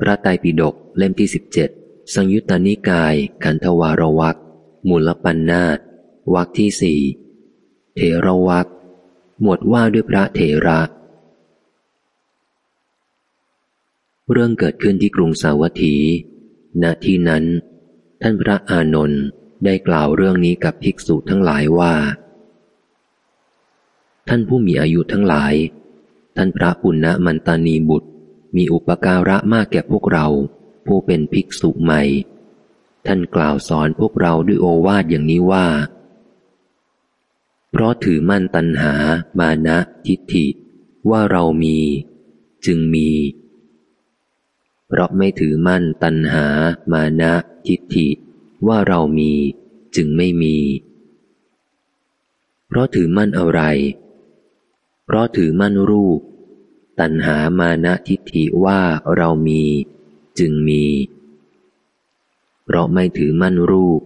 พระไตรปิฎกเล่มที่สิบเจ็ดสังยุตตานิกาย ขันธวารวักมูลปัญนาตวักที่สี่เทรวักหมวดว่าด้วยพระเถระ เรื่องเกิดขึ้นที่กรุงสาวัตถี ณ ที่นั้น ท่านพระอานนท์ได้กล่าวเรื่องนี้กับภิกษุทั้งหลายว่า ท่านผู้มีอายุทั้งหลาย ท่านพระปุณณมันตานีบุตร มีอุปการะมากแก่พวกเรา ผู้เป็นภิกษุใหม่ ท่านกล่าวสอนพวกเราด้วยโอวาทอย่างนี้ว่า เพราะถือมั่นตัณหา มานะ ทิฏฐิ ว่าเรามี จึงมี เพราะไม่ถือมั่นตัณหา มานะ ทิฏฐิ ว่าเรามี จึงไม่มี เพราะถือมั่นอะไร เพราะถือมั่นรูป ตัณหามานะทิฏฐิว่าเรามี จึงมี เพราะไม่ถือมั่นรูป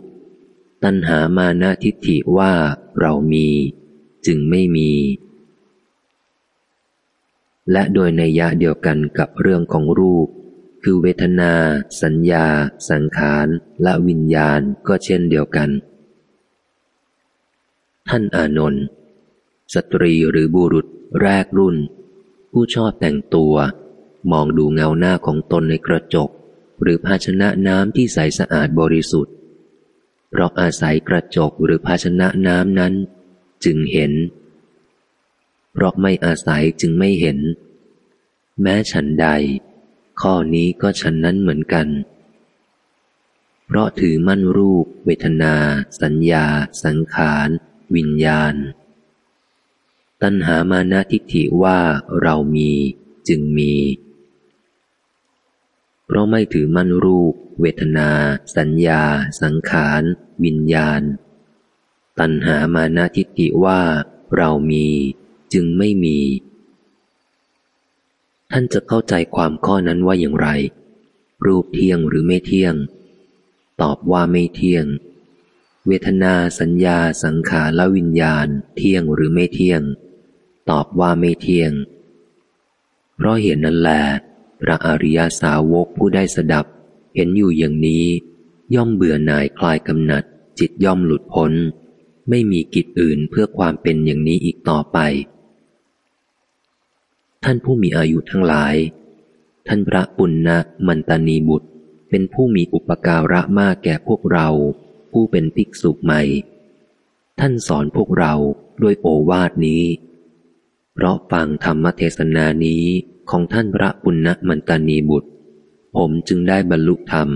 ตัณหามานะทิฏฐิว่าเรามี จึงไม่มี และโดยในยะเดียวกันกับเรื่องของรูป คือเวทนา สัญญา สังขารและวิญญาณก็เช่นเดียวกัน ท่านอานนท์สตรีหรือบุรุษแรกรุ่น ผู้ชอบแต่งตัว มองดูเงาหน้าของตนในกระจก หรือภาชนะน้ำที่ใสสะอาดบริสุทธิ์ เพราะอาศัยกระจกหรือภาชนะน้ำนั้น จึงเห็น เพราะไม่อาศัยจึงไม่เห็น แม้ฉันใด ข้อนี้ก็ฉันนั้นเหมือนกัน เพราะถือมั่นรูป เวทนา สัญญา สังขาร วิญญาณ ตัณหามานาทิฏฐิว่าเรามีจึงมี เพราะไม่ถือมั่นรูป เวทนา สัญญา สังขาร วิญญาณ ตัณหามานาทิฏฐิว่าเรามีจึงไม่มี ท่านจะเข้าใจความข้อนั้นว่าอย่างไร รูปเที่ยงหรือไม่เที่ยง ตอบว่าไม่เที่ยง เวทนาสัญญาสังขารและวิญญาณ เที่ยงหรือไม่เที่ยง ตอบว่าไม่เที่ยง เพราะเห็นนั่นแหละพระอริยาสาวกผู้ได้สดับ เห็นอยู่อย่างนี้ ย่อมเบื่อหน่ายคลายกำหนัด จิตย่อมหลุดพ้น ไม่มีกิจอื่นเพื่อความเป็นอย่างนี้อีกต่อไป ท่านผู้มีอายุทั้งหลาย ท่านพระปุณณมันตานีบุตร เป็นผู้มีอุปการะมากแก่พวกเรา ผู้เป็นภิกษุใหม่ ท่านสอนพวกเราด้วยโอวาทนี้ เพราะฟังธรรมเทศนานี้ของท่านพระปุณณมันตานีบุตร ผมจึงได้บรรลุธรรม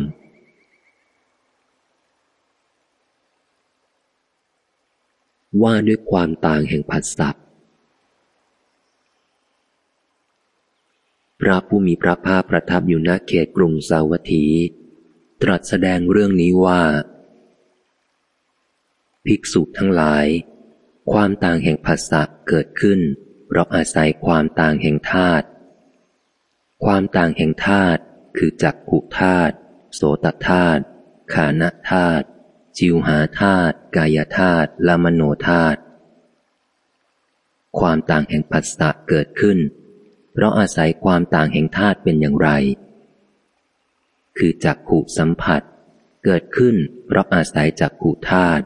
ว่าด้วยความต่างแห่งผัสสะพระผู้มีพระภาคประทับอยู่ณเขตกรุงสาวัตถี ตรัสแสดงเรื่องนี้ว่า ภิกษุทั้งหลาย ความต่างแห่งภาษะเกิดขึ้น เพราะอาศัยความต่างแห่งธาตุ ความต่างแห่งธาตุคือจักขุธาตุ โสตธาตุ ขานธาตุ จิวหาธาตุ กายธาตุและมโนธาตุ ความต่างแห่งภาษะเกิดขึ้น เพราะอาศัยความต่างแห่งธาตุเป็นอย่างไร คือจักขู่สัมผัส เกิดขึ้น เพราะอาศัยจักขู่ธาตุ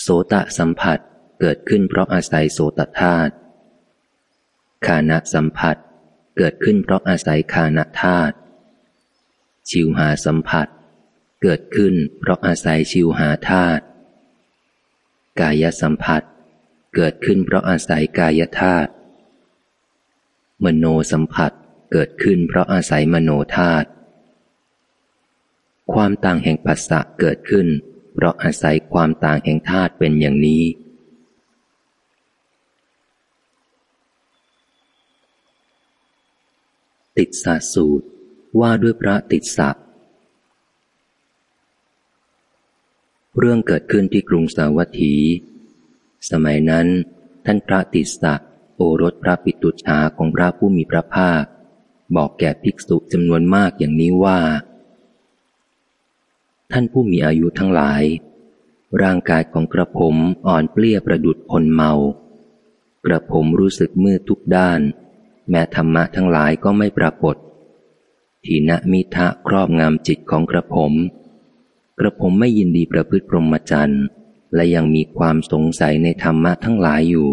โสตสัมผัส เกิดขึ้นเพราะอาศัยโสตธาตุคานะสัมผัส เกิดขึ้นเพราะอาศัยคานะธาตุชิวหาสัมผัส เกิดขึ้นเพราะอาศัยชิวหาธาตุกายสัมผัส เกิดขึ้นเพราะอาศัยกายธาตุมโนสัมผัสเกิดขึ้นเพราะอาศัยมโนธาตุความต่างแห่งภาษะเกิดขึ้น เพราะอาศัยความต่างแห่งธาตุเป็นอย่างนี้ ติดสาสูตร ว่าด้วยพระติดสัเรื่องเกิดขึ้นที่กรุงสาวัตถี สมัยนั้น ท่านพระติสสะโอรสพระปิตุชาของพระผู้มีพระภาค บอกแก่ภิกษุจำนวนมากอย่างนี้ว่า ท่านผู้มีอายุทั้งหลาย ร่างกายของกระผมอ่อนเปลี้ยประดุดคนเมา กระผมรู้สึกมืดทุกด้าน แม้ธรรมะทั้งหลายก็ไม่ปรากฏ ทีนมิทะครอบงำจิตของกระผม กระผมไม่ยินดีประพฤติพรหมจรรย์ และยังมีความสงสัยในธรรมะทั้งหลายอยู่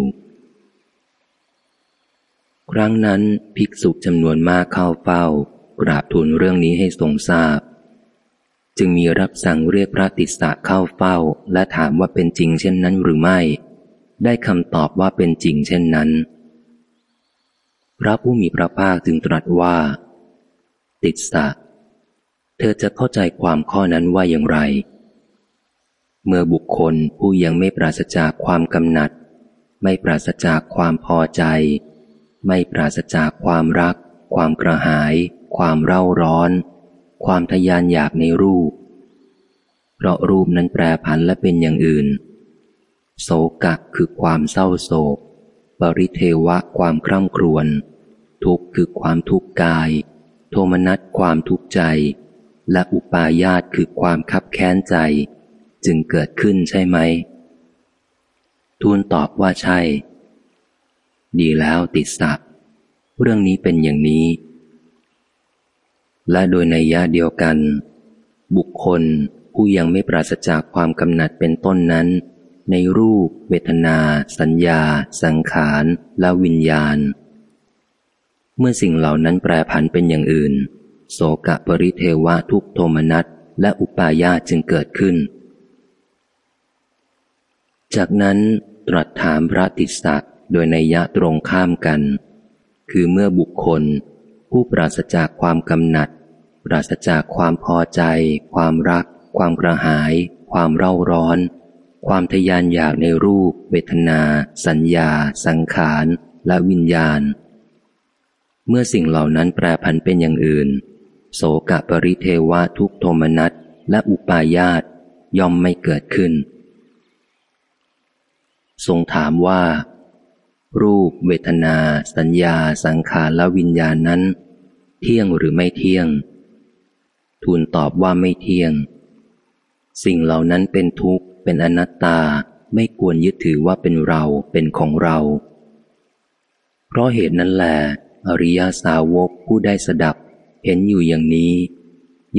ครั้งนั้นภิกษุจำนวนมากเข้าเฝ้ากราบทูลเรื่องนี้ให้ทรงทราบ จึงมีรับสั่งเรียกพระติสสะเข้าเฝ้า และถามว่าเป็นจริงเช่นนั้นหรือไม่ ได้คำตอบว่าเป็นจริงเช่นนั้น พระผู้มีพระภาคจึงตรัสว่า ติสสะเธอจะเข้าใจความข้อนั้นว่าอย่างไร เมื่อบุคคลผู้ยังไม่ปราศจากความกำหนัด ไม่ปราศจากความพอใจ ไม่ปราศจากความรัก ความกระหาย ความเร่าร้อน ความทยานอยากในรูป เพราะรูปนั้นแปรผันและเป็นอย่างอื่น โศกะคือความเศร้าโศก ปริเทวะความคร่ำครวญ ทุกข์คือความทุกข์กาย โทมนัสความทุกข์ใจ และอุปาญาตคือความคับแค้นใจ จึงเกิดขึ้นใช่ไหม ทูลตอบว่าใช่ ดีแล้วติดสักเรื่องนี้เป็นอย่างนี้ และโดยในยะเดียวกัน บุคคลผู้ยังไม่ปราศจากความกำหนัดเป็นต้นนั้น ในรูป เวทนา สัญญา สังขารและวิญญาณ เมื่อสิ่งเหล่านั้นแปรผันเป็นอย่างอื่น โสกะปริเทวะทุกโทมนัสและอุปาญาจึงเกิดขึ้น จากนั้นตรัสถามพระติสสะโดยในยะตรงข้ามกัน คือเมื่อบุคคล ผู้ปราศจากความกำหนัด ปราศจากความพอใจ ความรัก ความกระหาย ความเร่าร้อน ความทยานอยากในรูป เวทนา สัญญา สังขารและวิญญาณ เมื่อสิ่งเหล่านั้นแปรผันเป็นอย่างอื่น โสกะปริเทวะทุกโทมนัสและอุปาญาตย่อมไม่เกิดขึ้น ทรงถามว่า รูป เวทนา สัญญา สังขารและวิญญาณนั้น เที่ยงหรือไม่เที่ยง ทูลตอบว่าไม่เที่ยง สิ่งเหล่านั้นเป็นทุกข์ เป็นอนัตตาไม่ควรยึดถือว่าเป็นเราเป็นของเรา เพราะเหตุนั้นแหละอริยาสาวกผู้ได้สดับ เห็นอยู่อย่างนี้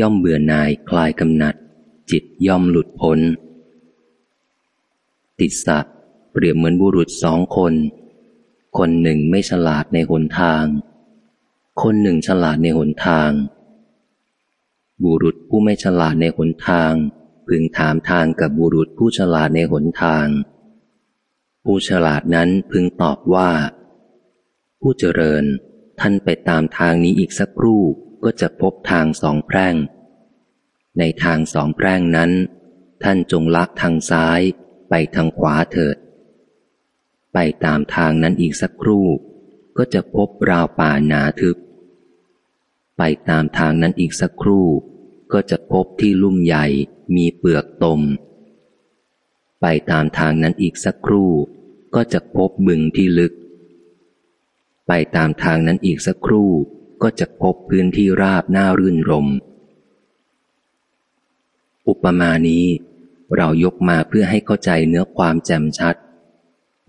ย่อมเบื่อหน่ายคลายกำหนัด จิตย่อมหลุดพ้น ติดสัตว์เปรียบเหมือนบุรุษสองคน คนหนึ่งไม่ฉลาดในหนทาง คนหนึ่งฉลาดในหนทาง บุรุษผู้ไม่ฉลาดในหนทาง พึงถามทางกับบุรุษผู้ฉลาดในหนทาง ผู้ฉลาดนั้นพึงตอบว่า ผู้เจริญ ท่านไปตามทางนี้อีกสักครู่ก็จะพบทางสองแพร่ง ในทางสองแพร่งนั้น ท่านจงลักทางซ้ายไปทางขวาเถิด ไปตามทางนั้นอีกสักครู่ ก็จะพบราวป่าหนาทึบ ไปตามทางนั้นอีกสักครู่ ก็จะพบที่ลุ่มใหญ่มีเปลือกตม ไปตามทางนั้นอีกสักครู่ ก็จะพบบึงที่ลึก ไปตามทางนั้นอีกสักครู่ ก็จะพบพื้นที่ราบน่ารื่นรม อุปมานี้ เรายกมาเพื่อให้เข้าใจเนื้อความแจ่มชัด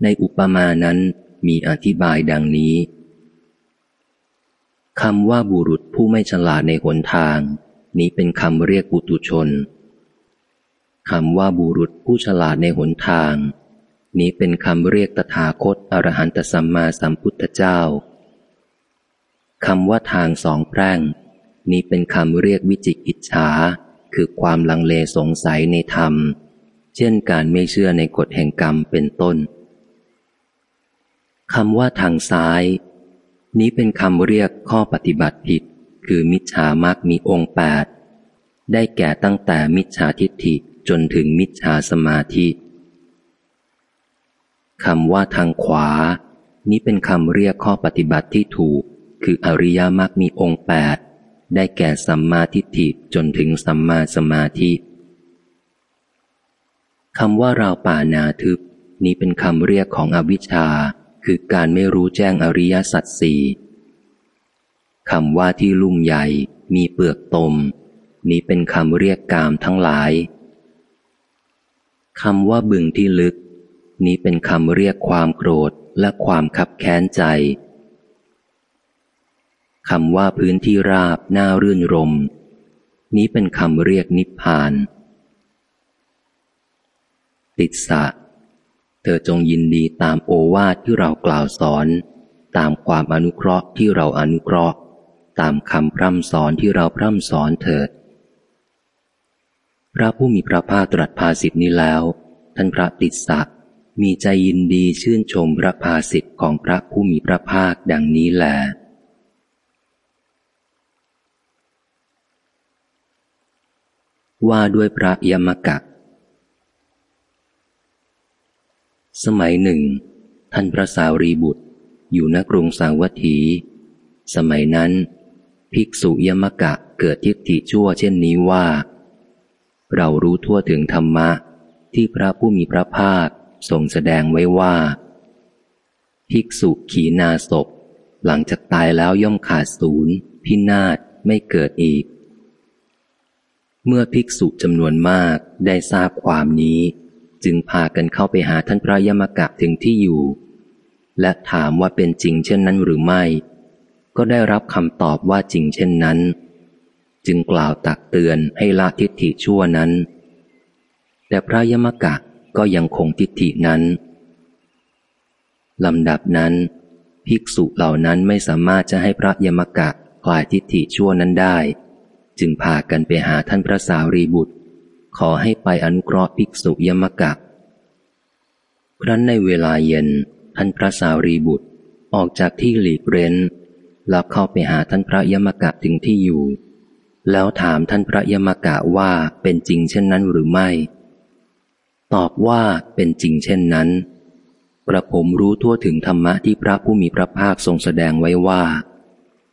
ในอุปมานั้นมีอธิบายดังนี้คำว่าบุรุษผู้ไม่ฉลาดในหนทาง นี้เป็นคำเรียกปุตุชนคำว่าบุรุษผู้ฉลาดในหนทาง นี้เป็นคำเรียกตถาคตอรหันตสัมมาสัมพุทธเจ้าคำว่าทางสองแพร่ง นี้เป็นคำเรียกวิจิกิจฉาคือความลังเลสงสัยในธรรม เช่นการไม่เชื่อในกฎแห่งกรรมเป็นต้นคำว่าทางซ้าย นี้เป็นคำเรียกข้อปฏิบัติผิด คือมิจฉามักมีองค์แปดได้แก่ตั้งแต่มิจฉาทิฏฐิจนถึงมิจฉาสมาธิคำว่าทางขวา นี้เป็นคำเรียกข้อปฏิบัติที่ถูก คืออริยมรรคมีองค์แปดได้แก่สัมมาทิฏฐิจนถึงสัมมาสมาธิคำว่าเราป่านาทึบนี้เป็นคำเรียกของอวิชชา คือการไม่รู้แจ้งอริยสัจสี่ คำว่าที่ลุ่มใหญ่มีเปลือกตม นี้เป็นคำเรียกกามทั้งหลายคำว่าบึงที่ลึก นี้เป็นคำเรียกความโกรธและความขับแค้นใจคำว่าพื้นที่ราบน่ารื่นรม นี้เป็นคำเรียกนิพพาน ติดสะ เธอจงยินดีตามโอวาทที่เรากล่าวสอน ตามความอนุเคราะห์ที่เราอนุเคราะห์ ตามคำพร่ำสอนที่เราพร่ำสอนเถิด พระผู้มีพระภาคตรัสภาสิทธินี้แล้ว ท่านพระติดสะมีใจยินดีชื่นชมพระภาสิทธิ์ของพระผู้มีพระภาคดังนี้แหลว่าด้วยพระยมกะ สมัยหนึ่ง ท่านพระสาวรีบุตร อยู่ณกรุงสาวัตถี สมัยนั้น ภิกษุยมกะเกิดทิฏฐิชั่วเช่นนี้ว่า เรารู้ทั่วถึงธรรมะ ที่พระผู้มีพระภาคทรงแสดงไว้ว่า ภิกษุขีนาศพหลังจากตายแล้วย่อมขาดศูนย์พินาศไม่เกิดอีก เมื่อภิกษุจำนวนมากได้ทราบความนี้ จึงพากันเข้าไปหาท่านพระยมกะถึงที่อยู่ และถามว่าเป็นจริงเช่นนั้นหรือไม่ ก็ได้รับคำตอบว่าจริงเช่นนั้น จึงกล่าวตักเตือนให้ละทิฏฐิชั่วนั้น แต่พระยมกะก็ยังคงทิฏฐินั้นลำดับนั้น ภิกษุเหล่านั้นไม่สามารถจะให้พระยมกะคลายทิฏฐิชั่วนั้นได้ จึงพากันไปหาท่านพระสารีบุตร ขอให้ไปอนุเคราะห์ภิกษุยมกะครั้นในเวลาเย็นท่านพระสารีบุตรออกจากที่หลีกเร้น แล้วเข้าไปหาท่านพระยมกะถึงที่อยู่ แล้วถามท่านพระยมกะว่าเป็นจริงเช่นนั้นหรือไม่ ตอบว่าเป็นจริงเช่นนั้น กระผมรู้ทั่วถึงธรรมะที่พระผู้มีพระภาคทรงแสดงไว้ว่า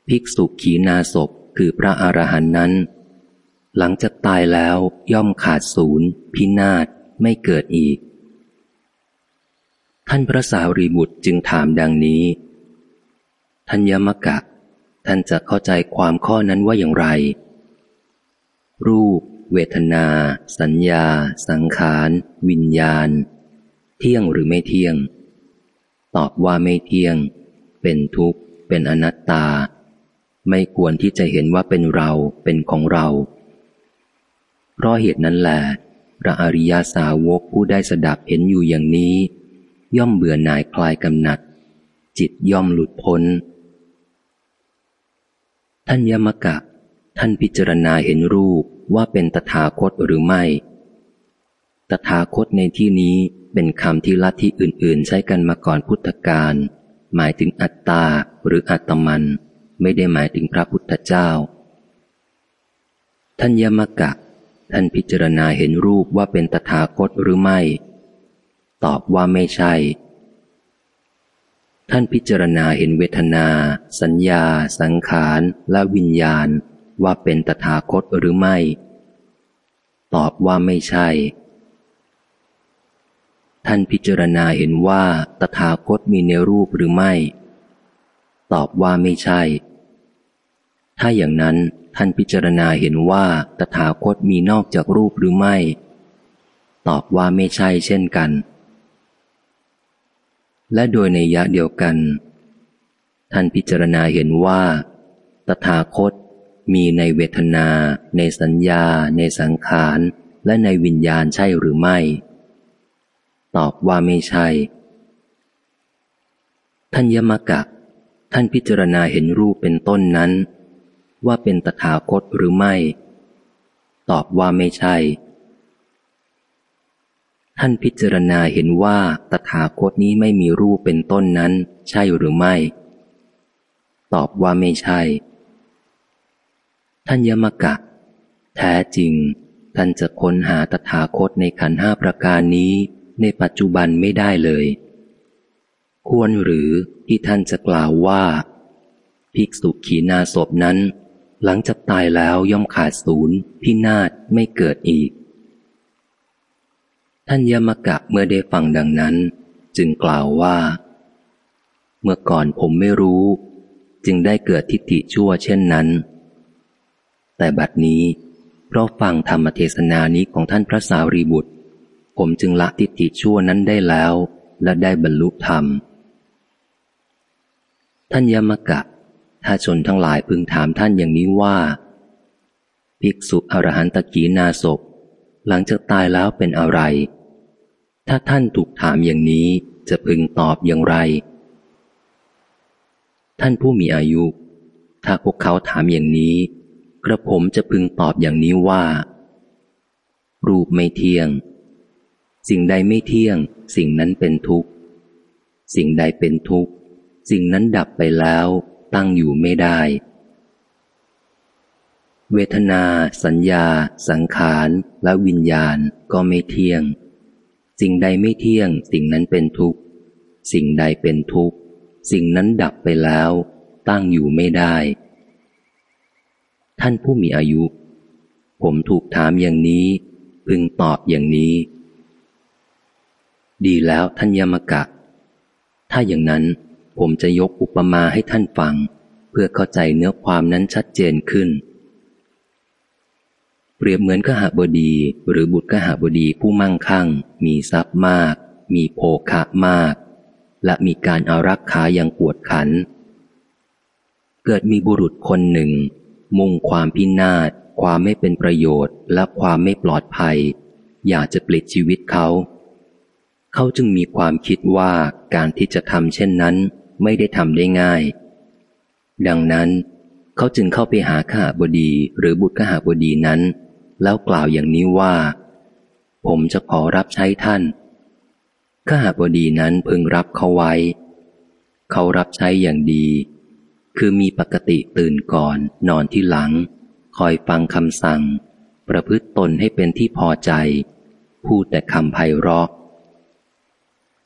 ภิกษุขีนาศพคือพระอรหันต์นั้น หลังจากตายแล้วย่อมขาดศูนย์ พินาศไม่เกิดอีก ท่านพระสารีบุตรจึงถามดังนี้ ท่านยมกะ ท่านจะเข้าใจความข้อนั้นว่าอย่างไร รูป เวทนา สัญญา สังขาร วิญญาณ เที่ยงหรือไม่เที่ยง ตอบว่าไม่เที่ยง เป็นทุกข์ เป็นอนัตตา ไม่ควรที่จะเห็นว่าเป็นเราเป็นของเรา เพราะเหตุนั้นแหละพระอริยาสาวกผู้ได้สดับเห็นอยู่อย่างนี้ ย่อมเบื่อหน่ายคลายกำหนัด จิตย่อมหลุดพ้น ท่านยมกะ ท่านพิจารณาเห็นรูปว่าเป็นตถาคตหรือไม่ ตถาคตในที่นี้เป็นคำที่ลัทธิอื่น ๆ ใช้กันมาก่อนพุทธกาล หมายถึงอัตตาหรืออัตมัน ไม่ได้หมายถึงพระพุทธเจ้า ท่านยมกะ ท่านพิจารณาเห็นรูปว่าเป็นตถาคตหรือไม่ ตอบว่าไม่ใช่ ท่านพิจารณาเห็นเวทนา สัญญา สังขารและวิญญาณ ว่าเป็นตถาคตหรือไม่ ตอบว่าไม่ใช่ ท่านพิจารณาเห็นว่าตถาคตมีในรูปหรือไม่ ตอบว่าไม่ใช่ ถ้าอย่างนั้นท่านพิจารณาเห็นว่าตถาคตมีนอกจากรูปหรือไม่ ตอบว่าไม่ใช่เช่นกัน และโดยในยะเดียวกัน ท่านพิจารณาเห็นว่า ตถาคตมีในเวทนา ในสัญญา ในสังขาร และในวิญญาณใช่หรือไม่ ตอบว่าไม่ใช่ ท่านยมกะ ท่านพิจารณาเห็นรูปเป็นต้นนั้น ว่าเป็นตถาคตหรือไม่ ตอบว่าไม่ใช่ ท่านพิจารณาเห็นว่าตถาคตนี้ไม่มีรูปเป็นต้นนั้น ใช่หรือไม่ ตอบว่าไม่ใช่ ท่านยมกะ แท้จริง ท่านจะค้นหาตถาคตในขันห้าประการนี้ ในปัจจุบันไม่ได้เลย ควรหรือที่ท่านจะกล่าวว่า ภิกษุขีนาศพนั้น หลังจากตายแล้วย่อมขาดศูนย์พินาศไม่เกิดอีก ท่านยมกะเมื่อได้ฟังดังนั้น จึงกล่าวว่า เมื่อก่อนผมไม่รู้ จึงได้เกิดทิฏฐิชั่วเช่นนั้น แต่บัดนี้ เพราะฟังธรรมเทศนานี้ของท่านพระสารีบุตร ผมจึงละทิฏฐิชั่วนั้นได้แล้ว และได้บรรลุธรรม ท่านยมกะ ถ้าชนทั้งหลายพึงถามท่านอย่างนี้ว่า ภิกษุอรหันตกีนาศพหลังจากตายแล้วเป็นอะไร ถ้าท่านถูกถามอย่างนี้จะพึงตอบอย่างไร ท่านผู้มีอายุ ถ้าพวกเขาถามอย่างนี้ กระผมจะพึงตอบอย่างนี้ว่า รูปไม่เที่ยง สิ่งใดไม่เที่ยง สิ่งนั้นเป็นทุกข์ สิ่งใดเป็นทุกข์ สิ่งนั้นดับไปแล้ว ตั้งอยู่ไม่ได้ เวทนา สัญญา สังขาร และวิญญาณก็ไม่เที่ยง สิ่งใดไม่เที่ยง สิ่งนั้นเป็นทุกข์ สิ่งใดเป็นทุกข์ สิ่งนั้นดับไปแล้ว ตั้งอยู่ไม่ได้ ท่านผู้มีอายุ ผมถูกถามอย่างนี้ พึงตอบอย่างนี้ ดีแล้วท่านยมกะ ถ้าอย่างนั้นผมจะยกอุปมาให้ท่านฟัง เพื่อเข้าใจเนื้อความนั้นชัดเจนขึ้น เปรียบเหมือนขหบดีหรือบุตรขหบดีผู้มั่งคั่ง มีทรัพย์มาก มีโภคะมาก และมีการอารักขาอย่างปวดขัน เกิดมีบุรุษคนหนึ่ง มุ่งความพินาศ ความไม่เป็นประโยชน์ และความไม่ปลอดภัย อยากจะปลิดชีวิตเขา เขาจึงมีความคิดว่าการที่จะทำเช่นนั้นไม่ได้ทำได้ง่าย ดังนั้น เขาจึงเข้าไปหาข้าบดีหรือบุตรข้าบดีนั้น แล้วกล่าวอย่างนี้ว่า ผมจะขอรับใช้ท่าน ข้าบดีนั้นพึงรับเขาไว้ เขารับใช้อย่างดี คือมีปกติตื่นก่อนนอนที่หลัง คอยฟังคำสั่ง ประพฤติตนให้เป็นที่พอใจ พูดแต่คำไพเราะ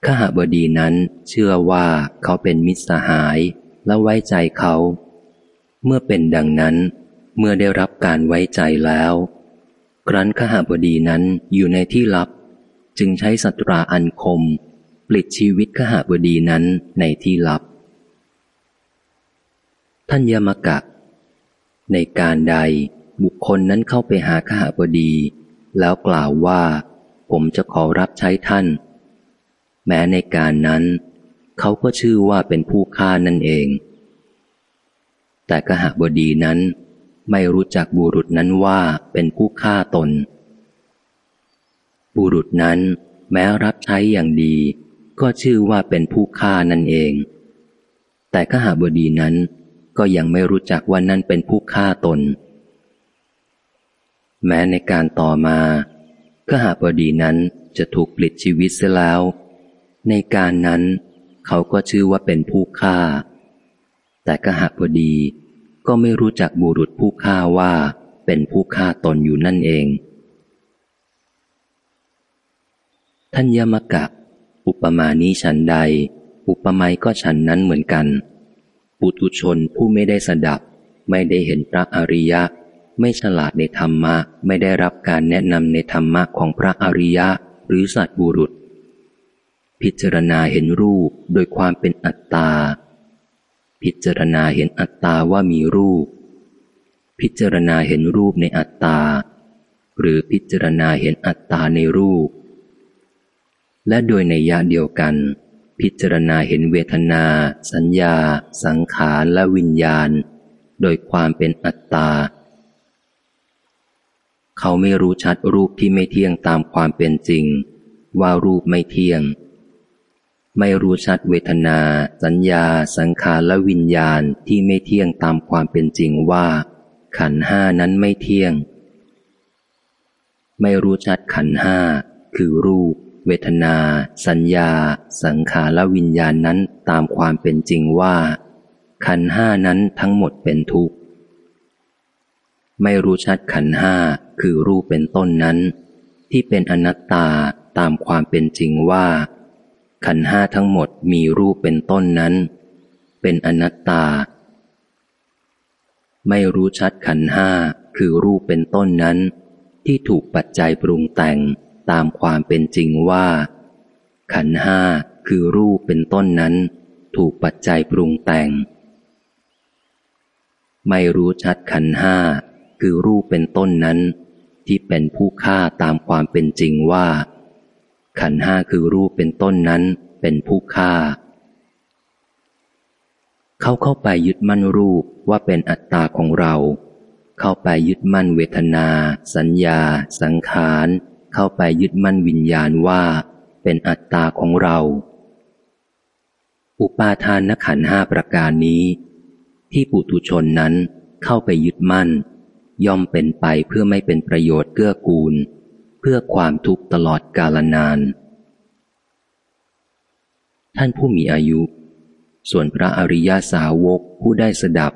ขหบดีนั้นเชื่อว่าเขาเป็นมิตรสหายและไว้ใจเขา เมื่อเป็นดังนั้นเมื่อได้รับการไว้ใจแล้ว ครั้นขหบดีนั้นอยู่ในที่ลับ จึงใช้สัตราอันคม ปลิดชีวิตขหบดีนั้นในที่ลับ ท่านยมกะ ในการใดบุคคลนั้นเข้าไปหาขหบดี แล้วกล่าวว่า ผมจะขอรับใช้ท่าน แม้ในการนั้น เขาก็ชื่อว่าเป็นผู้ฆ่านั่นเอง แต่กหบดีนั้น ไม่รู้จักบุรุษนั้นว่าเป็นผู้ฆ่าตน บุรุษนั้นแม้รับใช้อย่างดี ก็ชื่อว่าเป็นผู้ฆ่านั่นเอง แต่กหาบดีนั้นก็ยังไม่รู้จักว่านั่นเป็นผู้ฆ่าตน แม้ในการต่อมากหาบดีนั้นจะถูกปลิดชีวิตเสียแล้ว ในการนั้น เขาก็ชื่อว่าเป็นผู้ฆ่า แต่กหาบดี ก็ไม่รู้จักบุรุษผู้ฆ่าว่าเป็นผู้ฆ่าตนอยู่นั่นเอง ท่านยมกะ อุปมานี้ฉันใด อุปไมยก็ฉันนั้นเหมือนกัน ปุถุชนผู้ไม่ได้สดับ ไม่ได้เห็นพระอริยะ ไม่ฉลาดในธรรมะ ไม่ได้รับการแนะนำในธรรมะของพระอริยะ หรือสัตบุรุษ พิจารณาเห็นรูปโดยความเป็นอัตตา พิจารณาเห็นอัตตาว่ามีรูป พิจารณาเห็นรูปในอัตตา หรือพิจารณาเห็นอัตตาในรูป และโดยในยะเดียวกัน พิจารณาเห็นเวทนา สัญญา สังขารและวิญญาณ โดยความเป็นอัตตา เขาไม่รู้ชัดรูปที่ไม่เที่ยงตามความเป็นจริง ว่ารูปไม่เที่ยง ไม่รู้ชัดเวทนา สัญญา สังขารและวิญญาณที่ไม่เที่ยงตามความเป็นจริงว่า ขันห้านั้นไม่เที่ยง ไม่รู้ชัดขันห้าคือรูป เวทนา สัญญา สังขารและวิญญาณนั้นตามความเป็นจริงว่า ขันห้านั้นทั้งหมดเป็นทุกข์ ไม่รู้ชัดขันห้าคือรูปเป็นต้นนั้น ที่เป็นอนัตตาตามความเป็นจริงว่า ขันห้าทั้งหมดมีรูปเป็นต้นนั้น เป็นอนัตตา ไม่รู้ชัดขันห้าคือรูปเป็นต้นนั้น ที่ถูกปัจจัยปรุงแต่งตามความเป็นจริงว่า ขันห้าคือรูปเป็นต้นนั้น ถูกปัจจัยปรุงแต่ง ไม่รู้ชัดขันห้าคือรูปเป็นต้นนั้น ที่เป็นผู้ฆ่าตามความเป็นจริงว่า ขันห้าคือรูปเป็นต้นนั้นเป็นผู้ฆ่า เขาเข้าไปยึดมั่นรูปว่าเป็นอัตตาของเรา เข้าไปยึดมั่นเวทนา สัญญา สังขาร เข้าไปยึดมั่นวิญญาณว่า เป็นอัตตาของเรา อุปาทานนขันห้าประการนี้ ที่ปุถุชนนั้นเข้าไปยึดมั่น ย่อมเป็นไปเพื่อไม่เป็นประโยชน์เกื้อกูล เพื่อความทุกข์ตลอดกาลนาน ท่านผู้มีอายุ ส่วนพระอริยาสาวกผู้ได้สดับ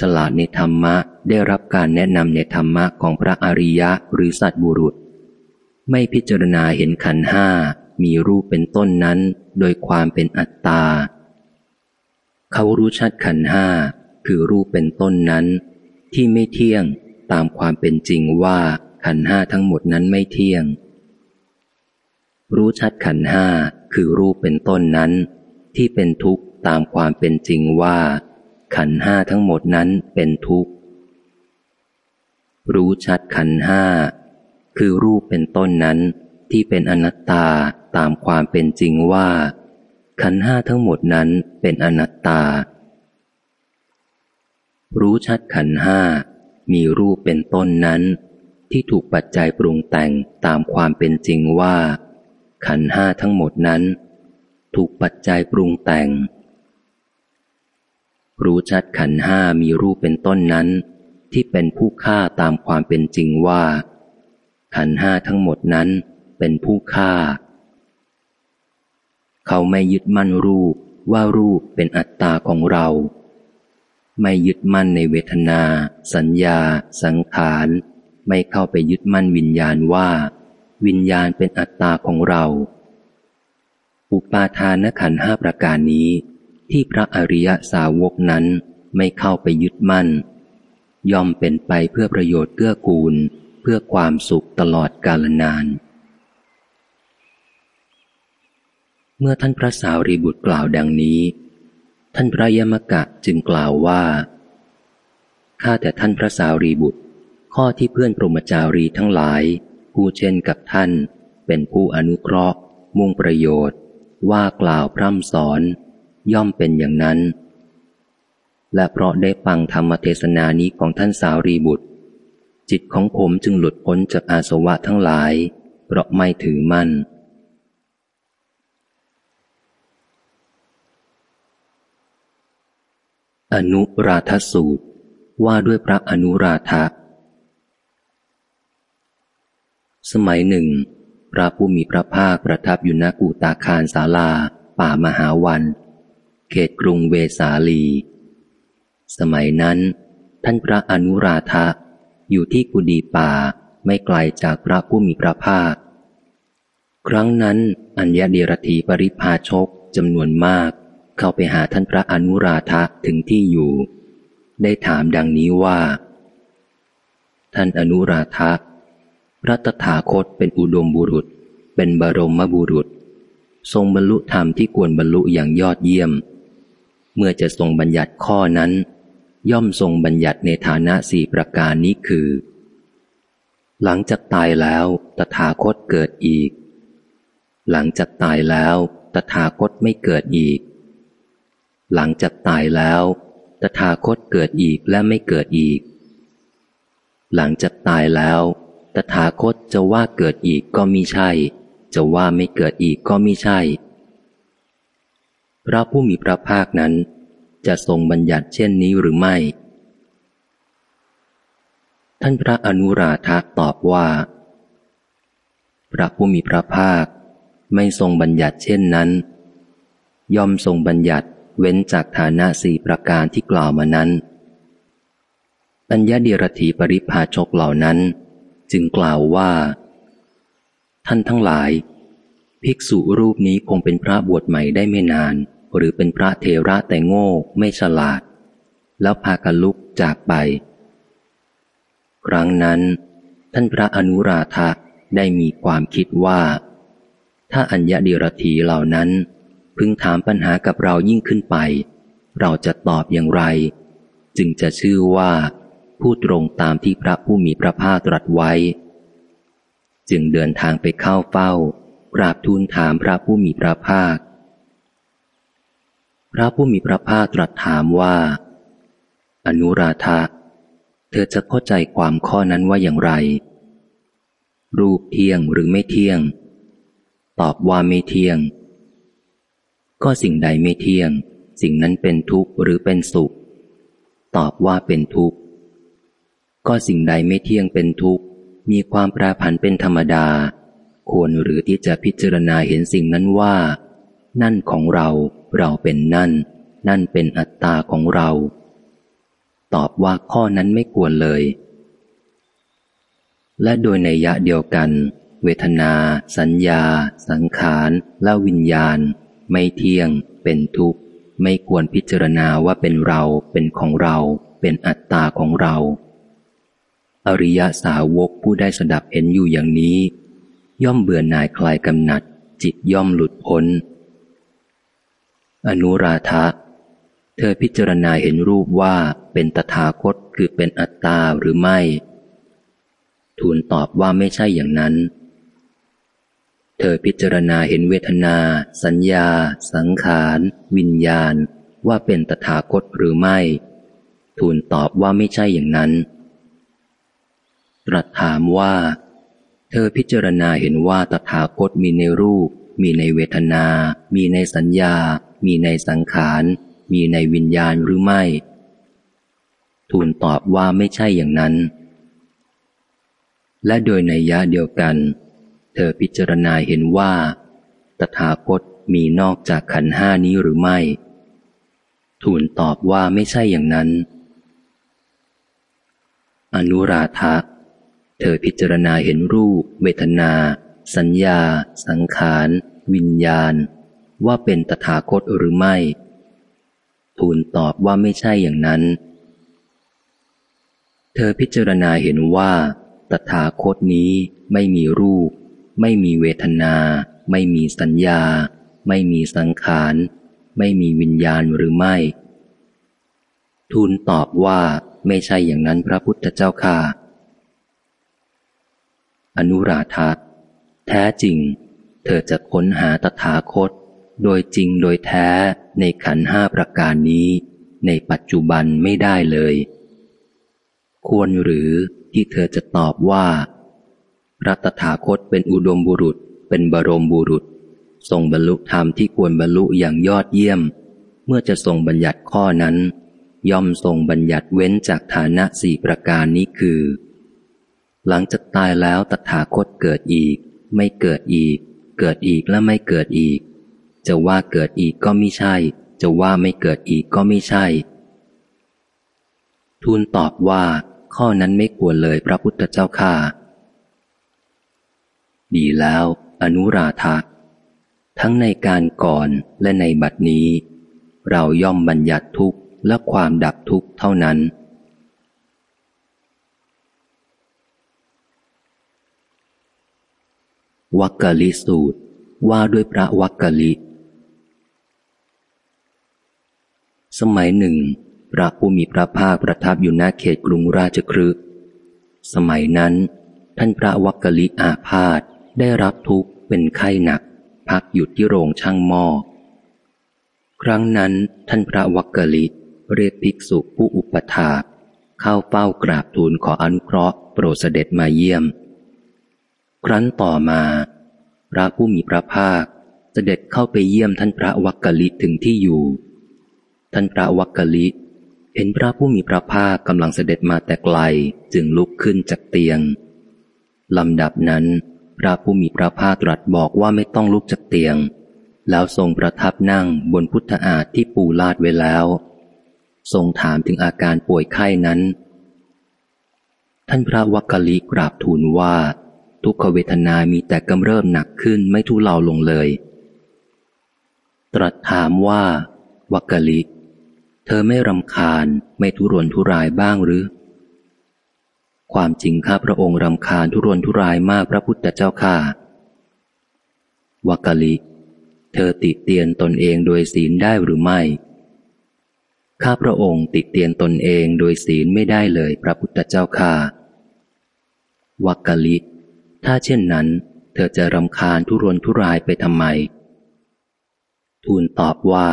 ฉลาดในธรรมะได้รับการแนะนำในธรรมะของพระอริยะหรือสัตบุรุษ ไม่พิจารณาเห็นขันห้ามีรูปเป็นต้นนั้นโดยความเป็นอัตตา เขารู้ชัดขันห้าคือรูปเป็นต้นนั้น ที่ไม่เที่ยงตามความเป็นจริงว่า ขันห้าทั้งหมดนั้นไม่เที่ยง รู้ชัดขันห้าคือรูปเป็นต้นนั้น ที่เป็นทุกข์ตามความเป็นจริงว่า ขันห้าทั้งหมดนั้นเป็นทุกข์ รู้ชัดขันห้าคือรูปเป็นต้นนั้นที่เป็นอนัตตาตามความเป็นจริงว่า ขันห้าทั้งหมดนั้นเป็นอนัตตา รู้ชัดขันห้ามีรูปเป็นต้นนั้น ที่ถูกปัจจัยปรุงแต่งตามความเป็นจริงว่า ขันห้าทั้งหมดนั้น ถูกปัจจัยปรุงแต่ง รู้ชัดขันห้ามีรูปเป็นต้นนั้น ที่เป็นผู้ฆ่าตามความเป็นจริงว่า ขันห้าทั้งหมดนั้นเป็นผู้ฆ่า เขาไม่ยึดมั่นรูปว่ารูปเป็นอัตตาของเรา ไม่ยึดมั่นในเวทนา สัญญา สังขาร ไม่เข้าไปยึดมั่นวิญญาณว่า วิญญาณเป็นอัตตาของเรา อุปาทานขันห้าประการนี้ ที่พระอริยสาวกนั้นไม่เข้าไปยึดมั่น ย่อมเป็นไปเพื่อประโยชน์เกื้อกูล เพื่อความสุขตลอดกาลนาน เมื่อท่านพระสาวรีบุตรกล่าวดังนี้ ท่านพระยมกะจึงกล่าวว่าข้าแต่ท่านพระสาวรีบุตร ข้อที่เพื่อนปรมจารีทั้งหลาย ผู้เช่นกับท่าน เป็นผู้อนุเคราะห์ มุ่งประโยชน์ ว่ากล่าวพร่ำสอน ย่อมเป็นอย่างนั้น และเพราะได้ฟังธรรมเทศนานี้ของท่านสาวรีบุตร จิตของผมจึงหลุดพ้นจากอาสวะทั้งหลาย เพราะไม่ถือมั่นอนุราธสูตรว่าด้วยพระอนุราธะ สมัยหนึ่ง พระผู้มีพระภาคประทับอยู่ณกูตาคารศาลา ป่ามหาวัน เขตกรุงเวสาลี สมัยนั้น ท่านพระอนุราธะอยู่ที่กุดีป่าไม่ไกลจากพระผู้มีพระภาค ครั้งนั้น อัญญาเดรธีปริพาชกจำนวนมาก เข้าไปหาท่านพระอนุราธะถึงที่อยู่ ได้ถามดังนี้ว่า ท่านอนุราธะ ระตถาคตเป็นอุดมบุรุษ เป็นบรมบุรุษ ทรงบรรลุธรรมที่ควรบรรลุอย่างยอดเยี่ยม เมื่อจะทรงบัญญัติข้อนั้น ย่อมทรงบัญญัติในฐานะสี่ประการนี้คือ หลังจากตายแล้วตถาคตเกิดอีก หลังจากตายแล้วตถาคตไม่เกิดอีก หลังจากตายแล้วตถาคตเกิดอีกและไม่เกิดอีก หลังจากตายแล้ว ตถาคตจะว่าเกิดอีกก็มิใช่ จะว่าไม่เกิดอีกก็มิใช่ พระผู้มีพระภาคนั้น จะทรงบัญญัติเช่นนี้หรือไม่ ท่านพระอนุราธะตอบว่า พระผู้มีพระภาคไม่ทรงบัญญัติเช่นนั้น ย่อมทรงบัญญัติเว้นจากฐานะสี่ประการที่กล่าวมานั้น อัญญาเดียรถีปริพาชกเหล่านั้น จึงกล่าวว่า ท่านทั้งหลาย ภิกษุรูปนี้คงเป็นพระบวชใหม่ได้ไม่นาน หรือเป็นพระเทระแต่โง่ไม่ฉลาด แล้วพากันลุกจากไป ครั้งนั้น ท่านพระอนุราธะได้มีความคิดว่า ถ้าอัญญาดีรถีเหล่านั้น พึงถามปัญหากับเรายิ่งขึ้นไป เราจะตอบอย่างไร จึงจะชื่อว่า ผู้ตรงตามที่พระผู้มีพระภาคตรัสไว้ จึงเดินทางไปเข้าเฝ้ากราบทูลถามพระผู้มีพระภาค พระผู้มีพระภาคตรัสถามว่า อนุราธะเธอจะเข้าใจความข้อนั้นว่าอย่างไร รูปเที่ยงหรือไม่เที่ยง ตอบว่าไม่เที่ยง ก็สิ่งใดไม่เที่ยง สิ่งนั้นเป็นทุกข์หรือเป็นสุข ตอบว่าเป็นทุกข์ ก็สิ่งใดไม่เที่ยงเป็นทุกข์ มีความแปรผันเป็นธรรมดา ควรหรือที่จะพิจารณาเห็นสิ่งนั้นว่า นั่นของเรา เราเป็นนั่น นั่นเป็นอัตตาของเรา ตอบว่าข้อนั้นไม่ควรเลย และโดยในยะเดียวกัน เวทนา สัญญา สังขารและวิญญาณ ไม่เที่ยง เป็นทุกข์ ไม่ควรพิจารณาว่าเป็นเรา เป็นของเรา เป็นอัตตาของเรา อริยสาวกผู้ได้สดับเห็นอยู่อย่างนี้ ย่อมเบื่อหน่ายคลายกำหนัด จิตย่อมหลุดพ้น อนุราธะ เธอพิจารณาเห็นรูปว่าเป็นตถาคตคือเป็นอัตตาหรือไม่ ทูลตอบว่าไม่ใช่อย่างนั้น เธอพิจารณาเห็นเวทนา สัญญา สังขาร วิญญาณ ว่าเป็นตถาคตหรือไม่ ทูลตอบว่าไม่ใช่อย่างนั้น ตรัสถามว่า เธอพิจารณาเห็นว่าตถาคตมีในรูป มีในเวทนา มีในสัญญา มีในสังขาร มีในวิญญาณหรือไม่ ทูลตอบว่าไม่ใช่อย่างนั้น และโดยในยะเดียวกัน เธอพิจารณาเห็นว่า ตถาคตมีนอกจากขันห้านี้หรือไม่ ทูลตอบว่าไม่ใช่อย่างนั้น อนุราธะ เธอพิจารณาเห็นรูป เวทนา สัญญา สังขาร วิญญาณ ว่าเป็นตถาคตหรือไม่ ทูลตอบว่าไม่ใช่อย่างนั้น เธอพิจารณาเห็นว่า ตถาคตนี้ไม่มีรูป ไม่มีเวทนา ไม่มีสัญญา ไม่มีสังขาร ไม่มีวิญญาณหรือไม่ ทูลตอบว่าไม่ใช่อย่างนั้นพระพุทธเจ้าค่ะ อนุราธะแท้จริง เธอจะค้นหาตถาคต โดยจริงโดยแท้ในขันห้าประการนี้ ในปัจจุบันไม่ได้เลย ควรหรือที่เธอจะตอบว่ารัตถาคตเป็นอุดมบุรุษ เป็นบรมบุรุษ ทรงบรรลุธรรมที่ควรบรรลุอย่างยอดเยี่ยม เมื่อจะทรงบัญญัติข้อนั้น ย่อมทรงบัญญัติเว้นจากฐานะสี่ประการนี้คือ หลังจากตายแล้วตถาคตเกิดอีก ไม่เกิดอีก เกิดอีกและไม่เกิดอีก จะว่าเกิดอีกก็ไม่ใช่ จะว่าไม่เกิดอีกก็ไม่ใช่ ทูลตอบว่า ข้อนั้นไม่ควรเลยพระพุทธเจ้าข้าดีแล้ว อนุราธะทั้งในการก่อนและในบัดนี้ เราย่อมบัญญัติทุกข์และความดับทุกข์เท่านั้น วักกะลิสูตร ว่าด้วยพระวักกะลิ สมัยหนึ่ง พระผู้มีพระภาคประทับอยู่ณเขตกรุงราชครึกสมัยนั้น ท่านพระวักกะลิอาพาธได้รับทุกข์เป็นไข้หนัก พักหยุดที่โรงช่างหม้อครั้งนั้นท่านพระวักกะลิเรียกภิกษุผู้อุปถาเข้าเฝ้ากราบทูลขออนุเคราะห์โปรดเสด็จมาเยี่ยม ครั้นต่อมา พระผู้มีพระภาคเสด็จเข้าไปเยี่ยมท่านพระวักกะลิถึงที่อยู่ ท่านพระวักกะลิเห็นพระผู้มีพระภาคกำลังเสด็จมาแต่ไกลจึงลุกขึ้นจากเตียงลำดับนั้น พระผู้มีพระภาคตรัสบอกว่าไม่ต้องลุกจากเตียง แล้วทรงประทับนั่งบนพุทธอาฏที่ปูลาดไว้แล้ว ทรงถามถึงอาการป่วยไข้นั้น ท่านพระวักกะลิกราบทูลว่า ทุกขเวทนามีแต่กำเริบหนักขึ้นไม่ทุเลาลงเลย ตรัสถามว่าวักกะลิ เธอไม่รำคาญไม่ทุรนทุรายบ้างหรือ ความจริงข้าพระองค์รำคาญทุรนทุรายมากพระพุทธเจ้าข้าวักกลิ เธอติเตียนตนเองโดยศีลได้หรือไม่ข้าพระองค์ติเตียนตนเองโดยศีลไม่ได้เลยพระพุทธเจ้าข้าวักกลิ ถ้าเช่นนั้น เธอจะรำคาญทุรนทุรายไปทำไม ทูลตอบว่า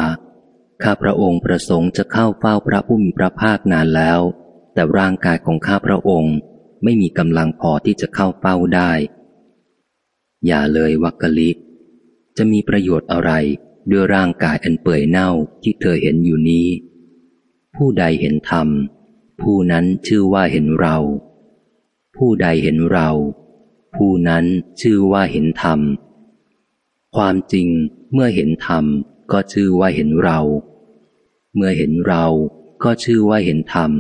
ข้าพระองค์ประสงค์จะเข้าเฝ้าพระผู้มีพระภาคนานแล้ว แต่ร่างกายของข้าพระองค์ไม่มีกำลังพอที่จะเข้าเฝ้าได้ อย่าเลยวักกลิ จะมีประโยชน์อะไรด้วยร่างกายอันเปื่อยเน่าที่เธอเห็นอยู่นี้ ผู้ใดเห็นธรรม ผู้นั้นชื่อว่าเห็นเรา ผู้ใดเห็นเรา ผู้นั้นชื่อว่าเห็นธรรม ความจริงเมื่อเห็นธรรมก็ชื่อว่าเห็นเรา เมื่อเห็นเราก็ชื่อว่าเห็นธรรม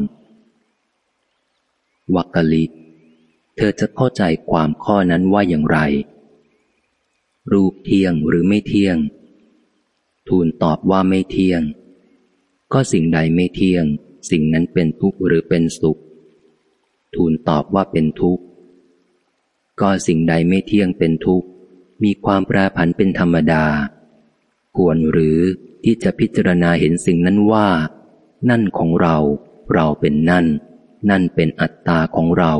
วักลิเธอจะเข้าใจความข้อนั้นว่าอย่างไร รูปเที่ยงหรือไม่เที่ยง ทูลตอบว่าไม่เที่ยง ก็สิ่งใดไม่เที่ยง สิ่งนั้นเป็นทุกข์หรือเป็นสุข ทูลตอบว่าเป็นทุกข์ ก็สิ่งใดไม่เที่ยงเป็นทุกข์ มีความแปรผันเป็นธรรมดา ควรหรือที่จะพิจารณาเห็นสิ่งนั้นว่า นั่นของเรา เราเป็นนั่น นั่นเป็นอัตตาของเรา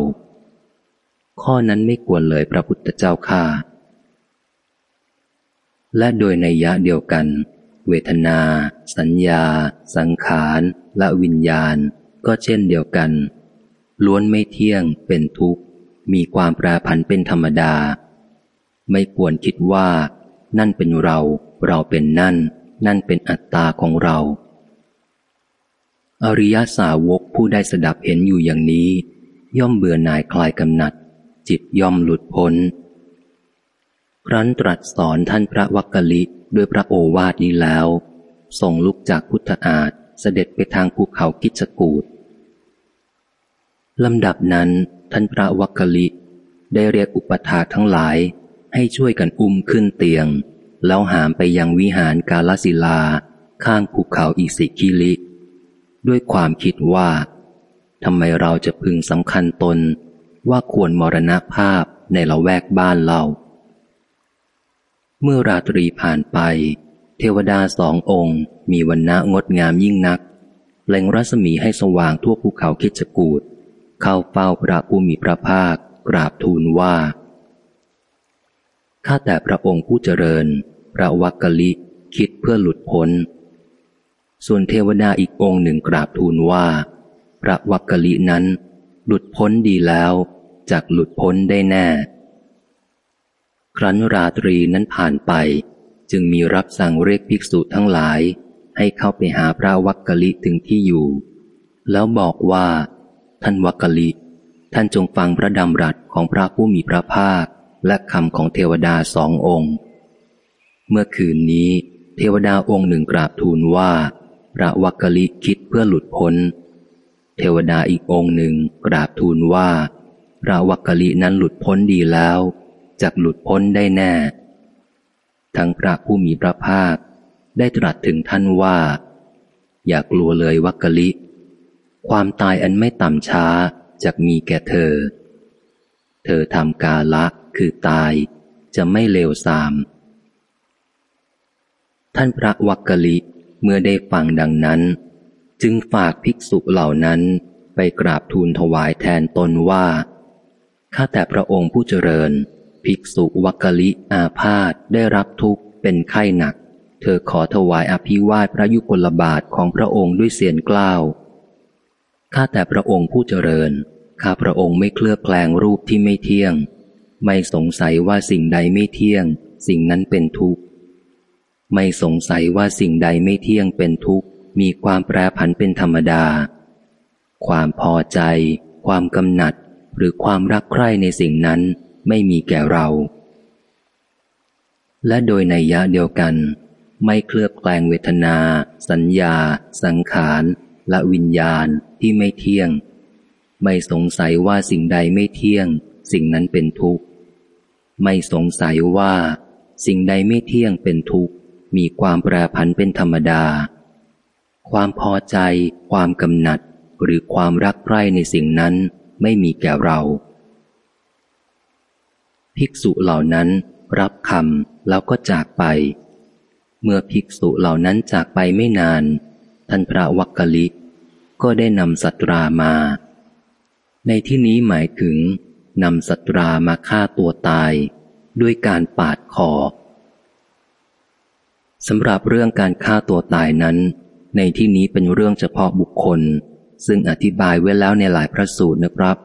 ข้อนั้นไม่ควรเลยพระพุทธเจ้าค่าและโดยในยะเดียวกัน เวทนา สัญญา สังขารและวิญญาณ ก็เช่นเดียวกัน ล้วนไม่เที่ยงเป็นทุกข์ มีความแปรผันเป็นธรรมดา ไม่ควรคิดว่า นั่นเป็นเรา เราเป็นนั่น นั่นเป็นอัตตาของเรา อริยสาวกผู้ได้สดับเห็นอยู่อย่างนี้ ย่อมเบื่อหน่ายคลายกำหนัด จิตย่อมหลุดพ้น ครั้นตรัสสอนท่านพระวักกลิด้วยพระโอวาทนี้แล้วส่งลุกจากพุทธอาฏเสด็จไปทางภูเขากิจกูดลำดับนั้น ท่านพระวักกลิ ได้เรียกอุปถาทั้งหลาย ให้ช่วยกันอุ้มขึ้นเตียง แล้วหามไปยังวิหารกาลสิลา ข้างภูเขาอิสิคิลิ ด้วยความคิดว่าทำไมเราจะพึงสำคัญตนว่าควรมรณภาพในละแวกบ้านเรา เมื่อราตรีผ่านไป เทวดาสององค์ มีวันณะงดงามยิ่งนักเล็งรัศมีให้สว่างทั่วภูเขาคิจกูด เข้าเฝ้าพระผู้มีพระภาคกราบทูลว่า ข้าแต่พระองค์ผู้เจริญ พระวักกลิคิดเพื่อหลุดพ้น ส่วนเทวดาอีกองค์หนึ่งกราบทูลว่า พระวักกลินั้น หลุดพ้นดีแล้วจากหลุดพ้นได้แน่ ครั้นราตรีนั้นผ่านไป จึงมีรับสั่งเรียกภิกษุทั้งหลาย ให้เข้าไปหาพระวักกลิถึงที่อยู่ แล้วบอกว่า ท่านวักกะลิ ท่านจงฟังพระดำรัสของพระผู้มีพระภาค และคำของเทวดาสององค์ เมื่อคืนนี้ เทวดาองค์หนึ่งกราบทูลว่า พระวักกะลิคิดเพื่อหลุดพ้น เทวดาอีกองค์หนึ่งกราบทูลว่า พระวักกะลินั้นหลุดพ้นดีแล้วจากหลุดพ้นได้แน่ ทั้งพระผู้มีพระภาคได้ตรัสถึงท่านว่า อย่ากลัวเลยวักกะลิ ความตายอันไม่ต่ำช้าจะมีแก่เธอ เธอทำกาละคือตายจะไม่เลวทราม ท่านพระวักกะลิเมื่อได้ฟังดังนั้น จึงฝากภิกษุเหล่านั้นไปกราบทูลถวายแทนตนว่า ข้าแต่พระองค์ผู้เจริญ ภิกษุวักกะลิอาพาธได้รับทุกข์เป็นไข้หนัก เธอขอถวายอภิวาทพระยุคลบาทของพระองค์ด้วยเสียงกล้าว ข้าแต่พระองค์ผู้เจริญ ข้าพระองค์ไม่เคลือบแคลงรูปที่ไม่เที่ยง ไม่สงสัยว่าสิ่งใดไม่เที่ยง สิ่งนั้นเป็นทุกข์ ไม่สงสัยว่าสิ่งใดไม่เที่ยงเป็นทุกข์ มีความแปรผันเป็นธรรมดา ความพอใจ ความกำหนัด หรือความรักใคร่ในสิ่งนั้นไม่มีแก่เรา และโดยในยะเดียวกัน ไม่เคลือบแคลงเวทนา สัญญา สังขาร และวิญญาณที่ไม่เที่ยง ไม่สงสัยว่าสิ่งใดไม่เที่ยง สิ่งนั้นเป็นทุกข์ ไม่สงสัยว่า สิ่งใดไม่เที่ยงเป็นทุกข์ มีความแปรผันเป็นธรรมดา ความพอใจ ความกำหนัด หรือความรักใคร่ในสิ่งนั้นไม่มีแก่เรา ภิกษุเหล่านั้นรับคำแล้วก็จากไป เมื่อภิกษุเหล่านั้นจากไปไม่นาน ท่านพระวักกะลิ ก็ได้นำสัตรามา ในที่นี้หมายถึงนำสัตรามาฆ่าตัวตาย ด้วยการปาดคอสำหรับเรื่องการฆ่าตัวตายนั้น ในที่นี้เป็นเรื่องเฉพาะบุคคล ซึ่งอธิบายไว้แล้วในหลายพระสูตรนะครับ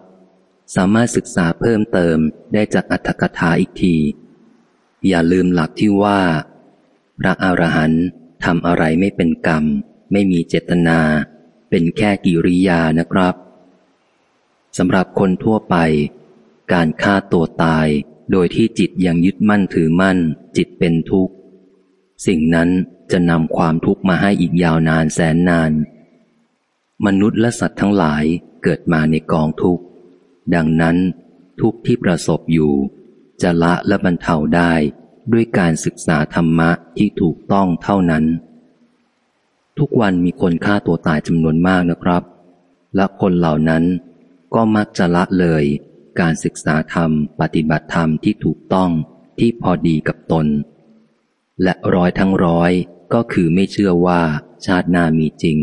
สามารถศึกษาเพิ่มเติมได้จากอัตถกถาอีกที อย่าลืมหลักที่ว่า พระอรหันต์ทำอะไรไม่เป็นกรรม ไม่มีเจตนา เป็นแค่กิริยานะครับสำหรับคนทั่วไป การฆ่าตัวตายโดยที่จิตยังยึดมั่นถือมั่น จิตเป็นทุกข์ สิ่งนั้นจะนำความทุกข์มาให้อีกยาวนานแสนนาน มนุษย์และสัตว์ทั้งหลายเกิดมาในกองทุกข์ ดังนั้นทุกข์ที่ประสบอยู่ จะละและบรรเทาได้ด้วยการศึกษาธรรมะที่ถูกต้องเท่านั้น ทุกวันมีคนฆ่าตัวตายจำนวนมากนะครับ และคนเหล่านั้นก็มักจะละเลย การศึกษาธรรม ปฏิบัติธรรมที่ถูกต้องที่พอดีกับตน และร้อยทั้งร้อยก็คือไม่เชื่อว่าชาติหน้ามีจริง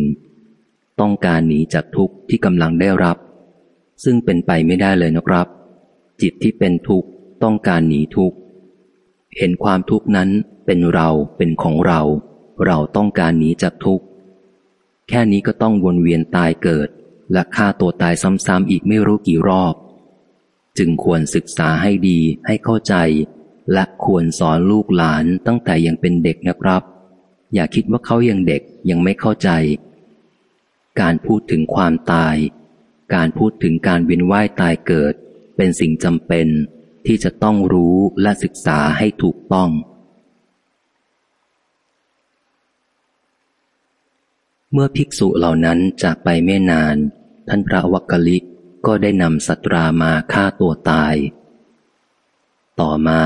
ต้องการหนีจากทุกข์ที่กำลังได้รับ ซึ่งเป็นไปไม่ได้เลยนะครับ จิตที่เป็นทุกข์ต้องการหนีทุกข์เห็นความทุกข์นั้นเป็นเราเป็นของเรา เราต้องการหนีจากทุกข์ แค่นี้ก็ต้องวนเวียนตายเกิด และฆ่าตัวตายซ้ำๆอีกไม่รู้กี่รอบ จึงควรศึกษาให้ดีให้เข้าใจ และควรสอนลูกหลานตั้งแต่ยังเป็นเด็กนะครับ อย่าคิดว่าเขายังเด็กยังไม่เข้าใจ การพูดถึงความตาย การพูดถึงการเวียนว่ายตายเกิด เป็นสิ่งจำเป็นที่จะต้องรู้และศึกษาให้ถูกต้อง เมื่อภิกษุเหล่านั้นจากไปไม่นาน ท่านพระวักกลิกก็ได้นำสัตรามาฆ่าตัวตาย ต่อมา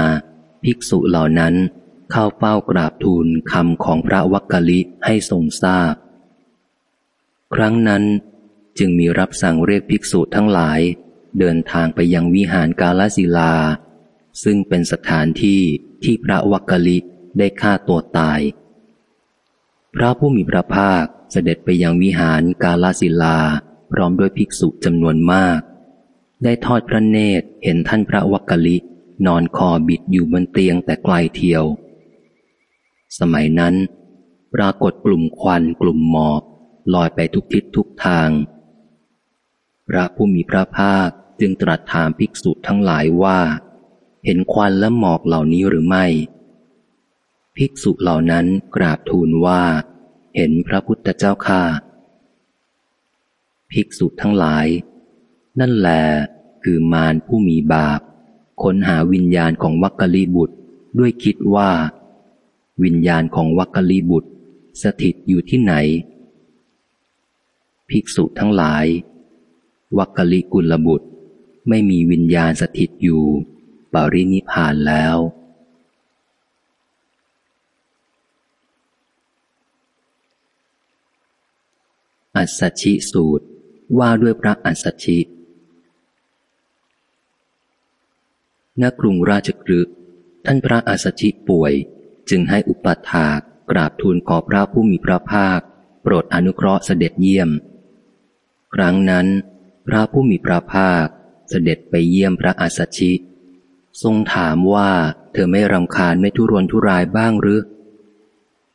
ภิกษุเหล่านั้นเข้าเฝ้ากราบทูลคำของพระวักกะลิให้ทรงทราบ ครั้งนั้นจึงมีรับสั่งเรียกภิกษุทั้งหลาย เดินทางไปยังวิหารกาลสิลา ซึ่งเป็นสถานที่ที่พระวักกะลิได้ฆ่าตัวตาย พระผู้มีพระภาคเสด็จไปยังวิหารกาลสิลา พร้อมด้วยภิกษุจำนวนมาก ได้ทอดพระเนตรเห็นท่านพระวักกะลิ นอนคอบิดอยู่บนเตียงแต่ไกลเทียว สมัยนั้น ปรากฏกลุ่มควันกลุ่มหมอกลอยไปทุกทิศทุกทาง พระผู้มีพระภาคจึงตรัสถามภิกษุทั้งหลายว่า เห็นควันและหมอกเหล่านี้หรือไม่ ภิกษุเหล่านั้นกราบทูลว่า เห็นพระพุทธเจ้าข้าภิกษุทั้งหลาย นั่นแหลคือมารผู้มีบาปค้นหาวิญญาณของวัคคลีบุตรด้วยคิดว่า วิญญาณของวัคคลีบุตร สถิตอยู่ที่ไหน ภิกษุทั้งหลาย วัคคลีกุลบุตรไม่มีวิญญาณสถิตอยู่ ปรินิพานแล้ว อัศชิสูตรว่าด้วยพระอัสสชิ ณ กรุงราชกฤห์ท่านพระอัสสชิป่วย จึงให้อุปถากกราบทูลขอพระผู้มีพระภาค โปรดอนุเคราะห์เสด็จเยี่ยม ครั้งนั้น พระผู้มีพระภาคเสด็จไปเยี่ยมพระอัสสชิ ทรงถามว่าเธอไม่รำคาญไม่ทุรนทุรายบ้างหรือ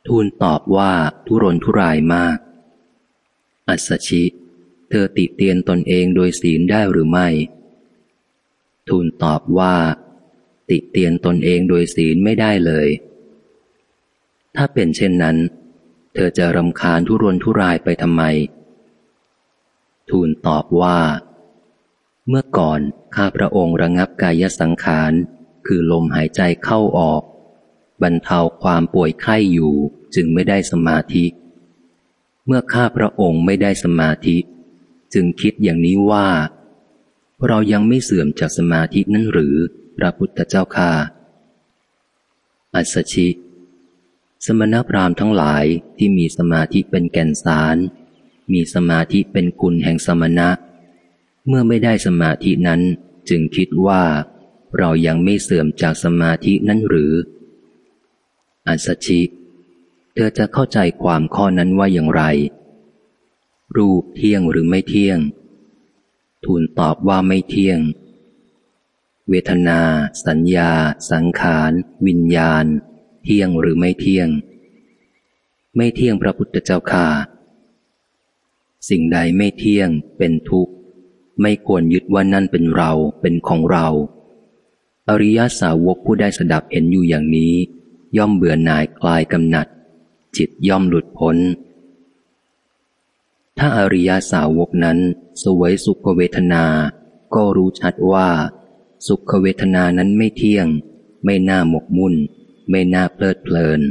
ทูลตอบว่าทุรนทุรายมาก อัสชิ เธอติเตียนตนเองโดยศีลได้หรือไม่ ทูลตอบว่า ติเตียนตนเองโดยศีลไม่ได้เลย ถ้าเป็นเช่นนั้น เธอจะรำคาญทุรนทุรายไปทำไม ทูลตอบว่า เมื่อก่อนข้าพระองค์ระงับกายสังขาร คือลมหายใจเข้าออก บรรเทาความป่วยไข้อยู่จึงไม่ได้สมาธิ เมื่อข้าพระองค์ไม่ได้สมาธิ จึงคิดอย่างนี้ว่า เรายังไม่เสื่อมจากสมาธินั้นหรือ พระพุทธเจ้าค่าอัศชิ สมณพราหมณ์ทั้งหลายที่มีสมาธิเป็นแก่นสาร มีสมาธิเป็นคุณแห่งสมณะ เมื่อไม่ได้สมาธินั้นจึงคิดว่า เรายังไม่เสื่อมจากสมาธินั้นหรือ อัศชิ เธอจะเข้าใจความข้อนั้นว่าอย่างไร รูปเที่ยงหรือไม่เที่ยง ทูลตอบว่าไม่เที่ยง เวทนา สัญญา สังขาร วิญญาณ เที่ยงหรือไม่เที่ยง ไม่เที่ยงพระพุทธเจ้าค่าสิ่งใดไม่เที่ยง เป็นทุกข์ ไม่ควรยึดว่านั่นเป็นเรา เป็นของเรา อริยสาวกผู้ได้สดับเห็นอยู่อย่างนี้ ย่อมเบื่อหน่ายคลายกำหนัด จิตย่อมหลุดพ้น ถ้าอริยาสาวกนั้นสวยสุขเวทนา ก็รู้ชัดว่า สุขเวทนานั้นไม่เที่ยง ไม่น่าหมกมุ่น ไม่น่าเพลิดเพลิน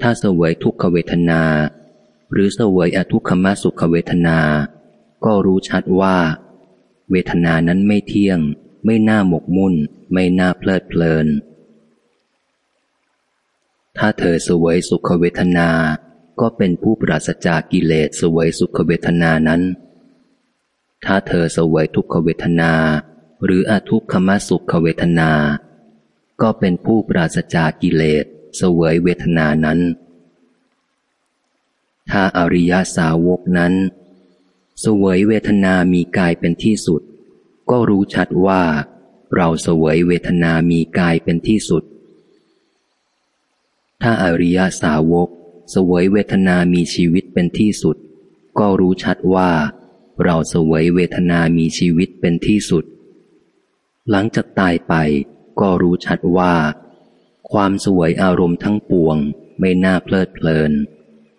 ถ้าสวยทุกขเวทนา หรือสวยอทุกขมสุขเวทนา ก็รู้ชัดว่า เวทนานั้นไม่เที่ยง ไม่น่าหมกมุ่น ไม่น่าเพลิดเพลิน ถ้าเธอสวยสุขเวทนา ก็เป็นผู้ปราศจากกิเลสสวยสุขเวทนานั้น ถ้าเธอสวยทุกขเวทนา หรืออทุกขมสุขเวทนา ก็เป็นผู้ปราศจากกิเลสสวยเวทนานั้น ถ้าอริยสาวกนั้นสวยเวทนามีกายเป็นที่สุด ก็รู้ชัดว่า เราสวยเวทนามีกายเป็นที่สุด ถ้าอริยสาวกสวยเวทนามีชีวิตเป็นที่สุด ก็รู้ชัดว่า เราสวยเวทนามีชีวิตเป็นที่สุด หลังจากตายไปก็รู้ชัดว่า ความสวยอารมณ์ทั้งปวงไม่น่าเพลิดเพลิน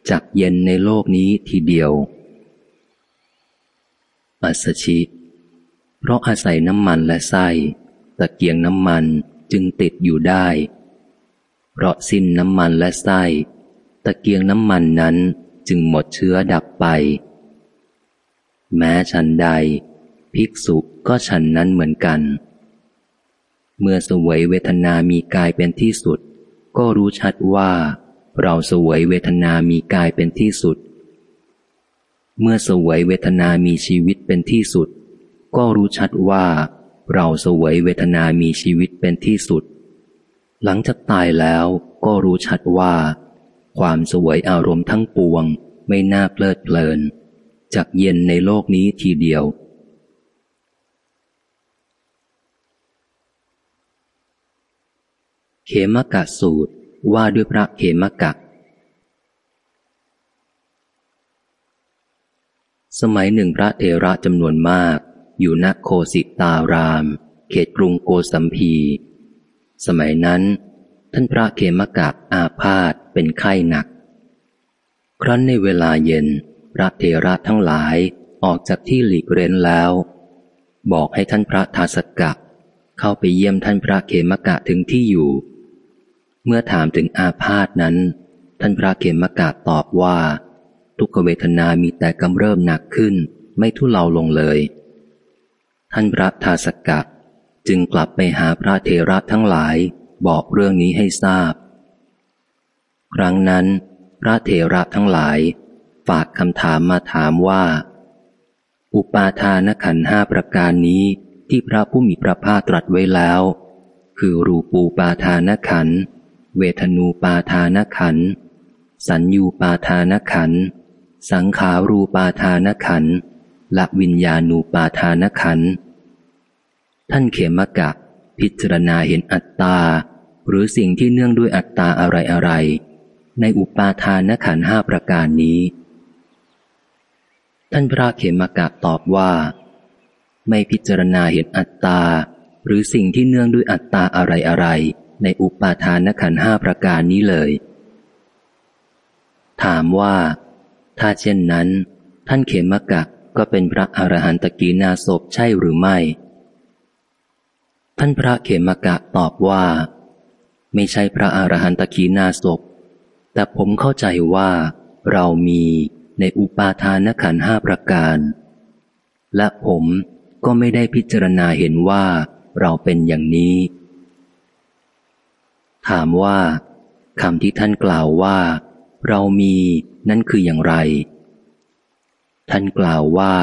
จักเย็นในโลกนี้ทีเดียว อัสชิ เพราะอาศัยน้ำมันและไส้ตะเกียงน้ำมันจึงติดอยู่ได้ เพราะสิ้นน้ำมันและไส้ ตะเกียงน้ำมันนั้นจึงหมดเชื้อดับไป แม้ฉันใด ภิกษุก็ฉันนั้นเหมือนกัน เมื่อสวยเวทนามีกายเป็นที่สุด ก็รู้ชัดว่า เราสวยเวทนามีกายเป็นที่สุด เมื่อสวยเวทนามีชีวิตเป็นที่สุด ก็รู้ชัดว่า เราสวยเวทนามีชีวิตเป็นที่สุด หลังจากตายแล้วก็รู้ชัดว่า ความสวยอารมณ์ทั้งปวงไม่น่าเพลิดเพลินจากเย็นในโลกนี้ทีเดียว เขมกะสูตรว่าด้วยพระเขมกะ สมัยหนึ่งพระเทระจำนวนมากอยู่ณโคสิตาราม เขตกรุงโกสัมพี สมัยนั้น ท่านพระเขมกะอาพาธเป็นไข้หนัก ครั้นในเวลาเย็น พระเทระทั้งหลายออกจากที่หลีกเร้นแล้ว บอกให้ท่านพระทาสกะ เข้าไปเยี่ยมท่านพระเขมกะถึงที่อยู่ เมื่อถามถึงอาพาธนั้น ท่านพระเขมกะตอบว่า ทุกขเวทนามีแต่กำเริบหนักขึ้น ไม่ทุเลาลงเลย ท่านพระทาสกะ จึงกลับไปหาพระเทระทั้งหลายบอกเรื่องนี้ให้ทราบ ครั้งนั้น พระเทระทั้งหลาย ฝากคำถามมาถามว่า อุปาทานขันห้าประการนี้ที่พระผู้มีพระภาคตรัสไว้แล้ว คือรูปูปาทานขัน เวทนูปาทานขัน สัญญูปาทานขัน สังขารูปาทานขันและวิญญาณูปาทานขัน ท่านเขมกะ พิจารณาเห็นอัตตา หรือสิ่งที่เนื่องด้วยอัตตาอะไรอะไร ในอุปาทานขันห้าประการนี้ ท่านพระเขมกะตอบว่า ไม่พิจารณาเห็นอัตตา หรือสิ่งที่เนื่องด้วยอัตตาอะไรอะไร ในอุปาทานขันห้าประการนี้เลย ถามว่า ถ้าเช่นนั้น ท่านเขมกะก็เป็นพระอรหันตกีนาศพใช่หรือไม่ ท่านพระเขมกะตอบว่า ไม่ใช่พระอรหันตกีนาศพ แต่ผมเข้าใจว่าเรามีในอุปาทานขันห้าประการ และผมก็ไม่ได้พิจารณาเห็นว่าเราเป็นอย่างนี้ ถามว่าคำที่ท่านกล่าวว่า เรามีนั่นคืออย่างไร ท่านกล่าวว่า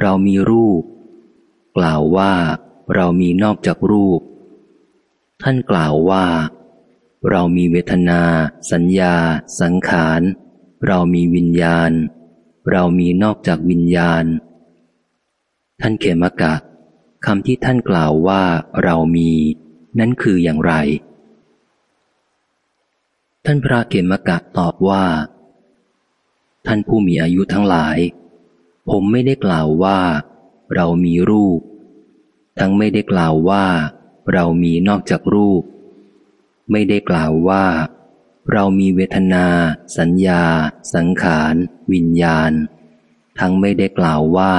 เรามีรูป กล่าวว่า เรามีนอกจากรูป ท่านกล่าวว่า เรามีเวทนา สัญญา สังขาร เรามีวิญญาณ เรามีนอกจากวิญญาณ ท่านเขมกะคำที่ท่านกล่าวว่าเรามี นั่นคืออย่างไร ท่านพระเกมกะตอบว่า ท่านผู้มีอายุทั้งหลาย ผมไม่ได้กล่าวว่า เรามีรูป ทั้งไม่ได้กล่าวว่า เรามีนอกจากรูป ไม่ได้กล่าวว่า เรามีเวทนา สัญญา สังขาร วิญญาณ ทั้งไม่ได้กล่าวว่า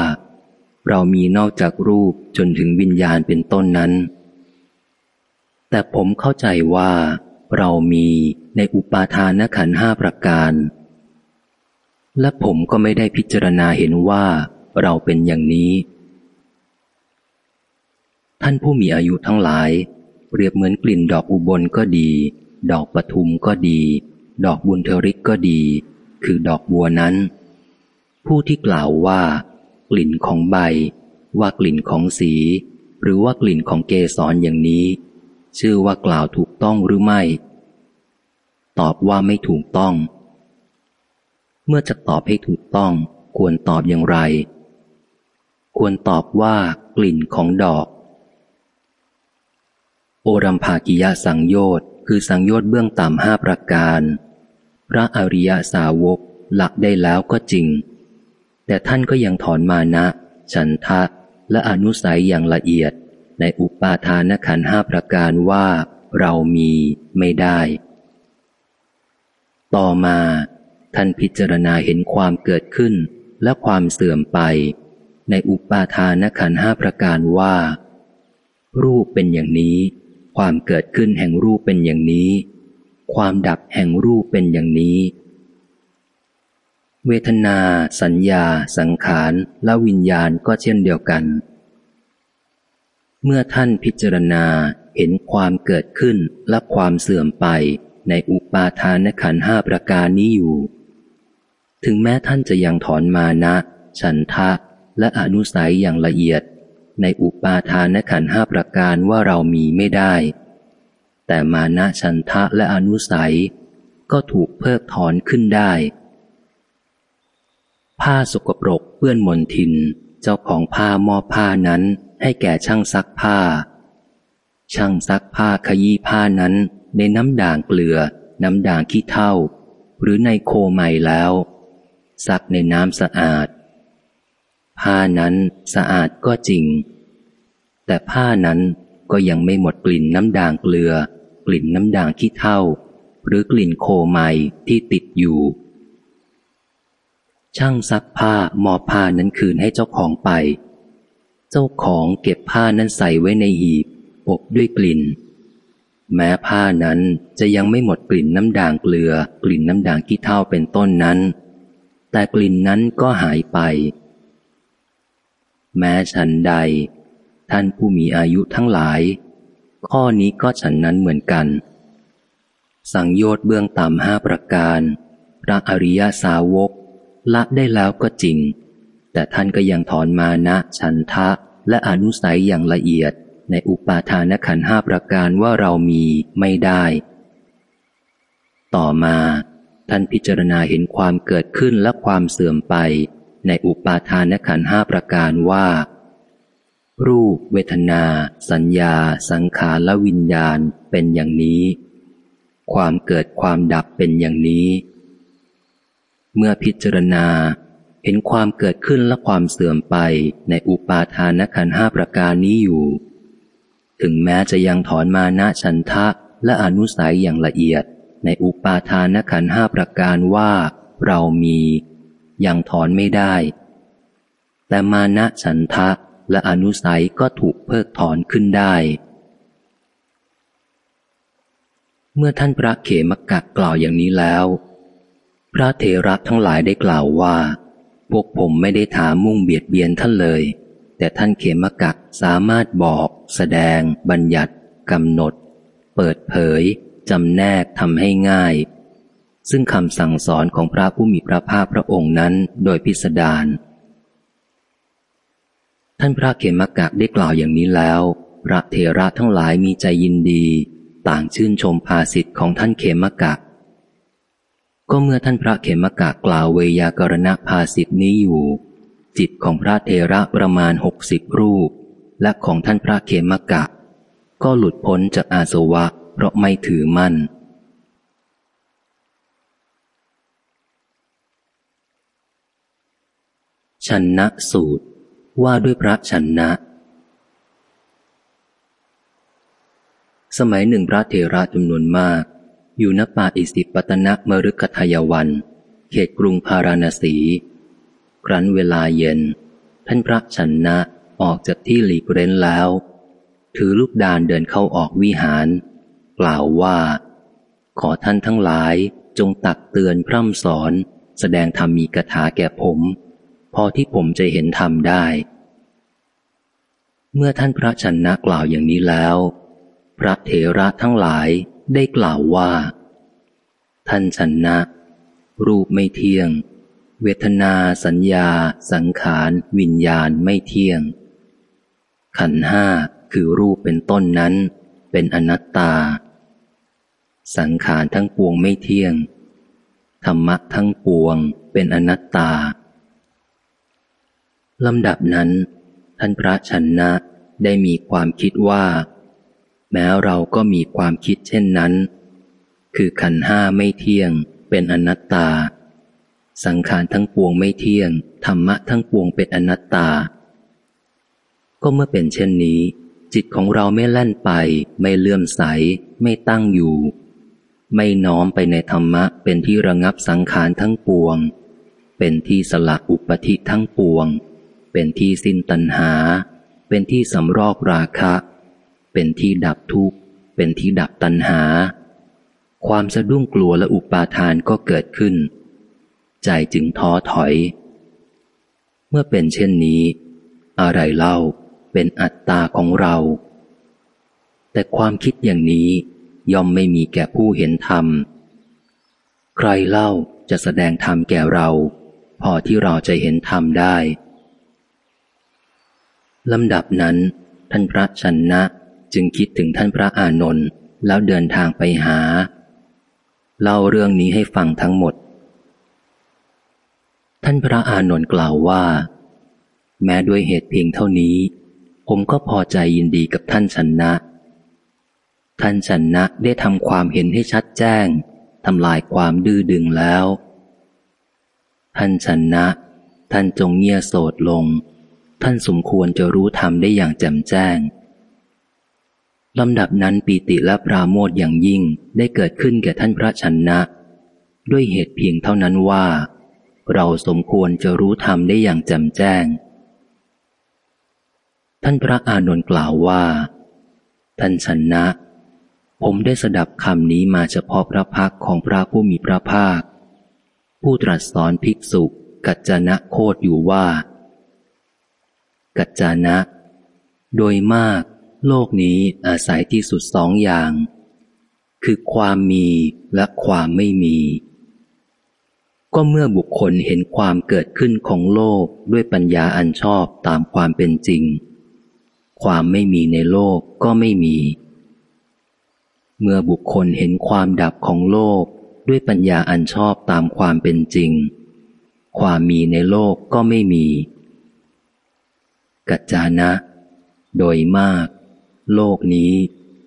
เรามีนอกจากรูปจนถึงวิญญาณเป็นต้นนั้น แต่ผมเข้าใจว่า เรามีในอุปาทานขันห้าประการ และผมก็ไม่ได้พิจารณาเห็นว่า เราเป็นอย่างนี้ ท่านผู้มีอายุทั้งหลาย เปรียบเหมือนกลิ่นดอกอุบลก็ดี ดอกปทุมก็ดี ดอกบุญเทริกก็ดี คือดอกบัวนั้น ผู้ที่กล่าวว่า กลิ่นของใบ ว่ากลิ่นของสี หรือว่ากลิ่นของเกสรอย่างนี้ ชื่อว่ากล่าวถูกต้องหรือไม่ ตอบว่าไม่ถูกต้อง เมื่อจะตอบให้ถูกต้อง ควรตอบอย่างไร ควรตอบว่ากลิ่นของดอก โอรัมภากิยสังโยชน์คือสังโยชน์เบื้องต่ำห้าประการ พระอริยสาวกหลักได้แล้วก็จริง แต่ท่านก็ยังถอนมานะ ฉันทะ และอนุสัยอย่างละเอียด ในอุปาทานขันห้าประการว่า เรามีไม่ได้ ต่อมา ท่านพิจารณาเห็นความเกิดขึ้นและความเสื่อมไป ในอุปาทานขันห้าประการว่า รูปเป็นอย่างนี้ ความเกิดขึ้นแห่งรูปเป็นอย่างนี้ ความดับแห่งรูปเป็นอย่างนี้ เวทนา สัญญา สังขารและวิญญาณก็เช่นเดียวกัน เมื่อท่านพิจารณาเห็นความเกิดขึ้นและความเสื่อมไปในอุปาทานขันห้าประการนี้อยู่ ถึงแม้ท่านจะยังถอนมานะ ฉันทะ และอนุสัยอย่างละเอียด ในอุปาทานขันห้าประการว่าเรามีไม่ได้ แต่มานะฉันทะและอนุสัย ก็ถูกเพิกถอนขึ้นได้ ผ้าสกปรกเปื้อนมนทิน เจ้าของผ้ามอบผ้านั้นให้แก่ช่างซักผ้า ช่างซักผ้าขยี้ผ้านั้นในน้ำด่างเกลือ น้ำด่างขี้เท่า หรือในโคใหม่แล้ว ซักในน้ำสะอาด ผ้านั้นสะอาดก็จริง แต่ผ้านั้นก็ยังไม่หมดกลิ่นน้ำด่างเกลือ กลิ่นน้ำด่างขี้เท่าหรือกลิ่นโคใหม่ที่ติดอยู่ ช่างซักผ้ามอบผ้านั้นคืนให้เจ้าของไป เจ้าของเก็บผ้านั้นใส่ไว้ในหีบอบด้วยกลิ่น แม้ผ้านั้นจะยังไม่หมดกลิ่นน้ำด่างเกลือ กลิ่นน้ำด่างขี้เท่าเป็นต้นนั้น แต่กลิ่นนั้นก็หายไป แม้ฉันใด ท่านผู้มีอายุทั้งหลาย ข้อนี้ก็ฉันนั้นเหมือนกัน สังโยชน์เบื้องต่ำห้าประการ พระอริยสาวก ละได้แล้วก็จริง แต่ท่านก็ยังถอนมานะ ฉันทะ และอนุสัยอย่างละเอียด ในอุปาทานขันห้าประการว่าเรามีไม่ได้ ต่อมาท่านพิจารณาเห็นความเกิดขึ้นและความเสื่อมไป ในอุปาทานขันห้าประการว่า รูปเวทนา สัญญา สังขารและวิญญาณเป็นอย่างนี้ ความเกิดความดับเป็นอย่างนี้ เมื่อพิจารณาเห็นความเกิดขึ้นและความเสื่อมไปในอุปาทานขันห้าประการนี้อยู่ ถึงแม้จะยังถอนมานะฉันทะและอนุสัยอย่างละเอียดในอุปาทานขันห้าประการว่า เรามี ยังถอนไม่ได้ แต่มานะฉันทะและอนุสัยก็ถูกเพิกถอนขึ้นได้ เมื่อท่านพระเขมกักกล่าวอย่างนี้แล้ว พระเทระทั้งหลายได้กล่าวว่า พวกผมไม่ได้ถามมุ่งเบียดเบียนท่านเลย แต่ท่านเขมกักสามารถบอก แสดง บัญญัติกำหนด เปิดเผยจำแนกทำให้ง่าย ซึ่งคำสั่งสอนของพระผู้มีพระภาคพระองค์นั้นโดยพิสดารท่านพระเขมกักได้กล่าวอย่างนี้แล้ว พระเทระทั้งหลายมีใจยินดี ต่างชื่นชมภาสิทธิ์ของท่านเขมกักก็เมื่อท่านพระเขมกะกล่าวเวยากรณภาสิทธินี้อยู่ จิตของพระเทระประมาณหกสิบรูป และของท่านพระเขมกะ ก็หลุดพ้นจากอาสวะเพราะไม่ถือมั่น ชันนะสูตร ว่าด้วยพระชันนะ สมัยหนึ่งพระเถระจำนวนมาก อยู่ณป่าอิสิปตนะมรุกทายวัน เขตกรุงพาราณสี ครั้นเวลาเย็น ท่านพระชันนะออกจากที่หลีกเร้นแล้ว ถือลูกดานเดินเข้าออกวิหาร กล่าวว่า ขอท่านทั้งหลายจงตักเตือนพร่ำสอน แสดงธรรมมีกถาแก่ผม พอที่ผมจะเห็นธรรมได้ เมื่อท่านพระชนะกล่าวอย่างนี้แล้ว พระเถระทั้งหลายได้กล่าวว่า ท่านชนะ รูปไม่เที่ยง เวทนาสัญญา สังขารวิญญาณไม่เที่ยง ขันห้าคือรูปเป็นต้นนั้น เป็นอนัตตา สังขารทั้งปวงไม่เที่ยงธรรมะทั้งปวงเป็นอนัตตา ลำดับนั้น ท่านพระชนนะได้มีความคิดว่า แม้เราก็มีความคิดเช่นนั้น คือขันห้าไม่เที่ยง เป็นอนัตตา สังขารทั้งปวงไม่เที่ยง ธรรมะทั้งปวงเป็นอนัตตา ก็เมื่อเป็นเช่นนี้ จิตของเราไม่แล่นไป ไม่เลื่อมใส ไม่ตั้งอยู่ ไม่น้อมไปในธรรมะเป็นที่ระงับสังขารทั้งปวง เป็นที่สละอุปธิทั้งปวง เป็นที่สิ้นตัณหา เป็นที่สำรอกราคะ เป็นที่ดับทุกข์ เป็นที่ดับตัณหา ความสะดุ้งกลัวและอุปาทานก็เกิดขึ้น ใจจึงท้อถอย เมื่อเป็นเช่นนี้ อะไรเล่าเป็นอัตตาของเรา แต่ความคิดอย่างนี้ย่อมไม่มีแก่ผู้เห็นธรรม ใครเล่าจะแสดงธรรมแก่เรา พอที่เราจะเห็นธรรมได้ ลำดับนั้น ท่านพระชนนะจึงคิดถึงท่านพระอานนท์แล้วเดินทางไปหา เล่าเรื่องนี้ให้ฟังทั้งหมด ท่านพระอานนท์กล่าวว่า แม้ด้วยเหตุเพียงเท่านี้ ผมก็พอใจยินดีกับท่านชนนะ ท่านชนะได้ทำความเห็นให้ชัดแจ้งทำลายความดื้อดึงแล้ว ท่านชนะ ท่านจงเงียโสดลง ท่านสมควรจะรู้ธรรมได้อย่างแจ่มแจ้งลำดับนั้นปีติและปราโมทอย่างยิ่งได้เกิดขึ้นแก่ท่านพระชนะ ด้วยเหตุเพียงเท่านั้นว่า เราสมควรจะรู้ธรรมได้อย่างแจ่มแจ้ง ท่านพระอานนท์กล่าวว่า ท่านชนะ ผมได้สดับคำนี้มาเฉพาะพระพักของพระผู้มีพระภาค ผู้ตรัสสอนภิกษุ กัจจนะโคดอยู่ว่า กัจจานะ โดยมาก โลกนี้อาศัยที่สุดสองอย่าง คือความมีและความไม่มี ก็เมื่อบุคคลเห็นความเกิดขึ้นของโลกด้วยปัญญาอันชอบตามความเป็นจริง ความไม่มีในโลกก็ไม่มี เมื่อบุคคลเห็นความดับของโลกด้วยปัญญาอันชอบตามความเป็นจริง ความมีในโลกก็ไม่มี กัจจานะ โดยมาก โลกนี้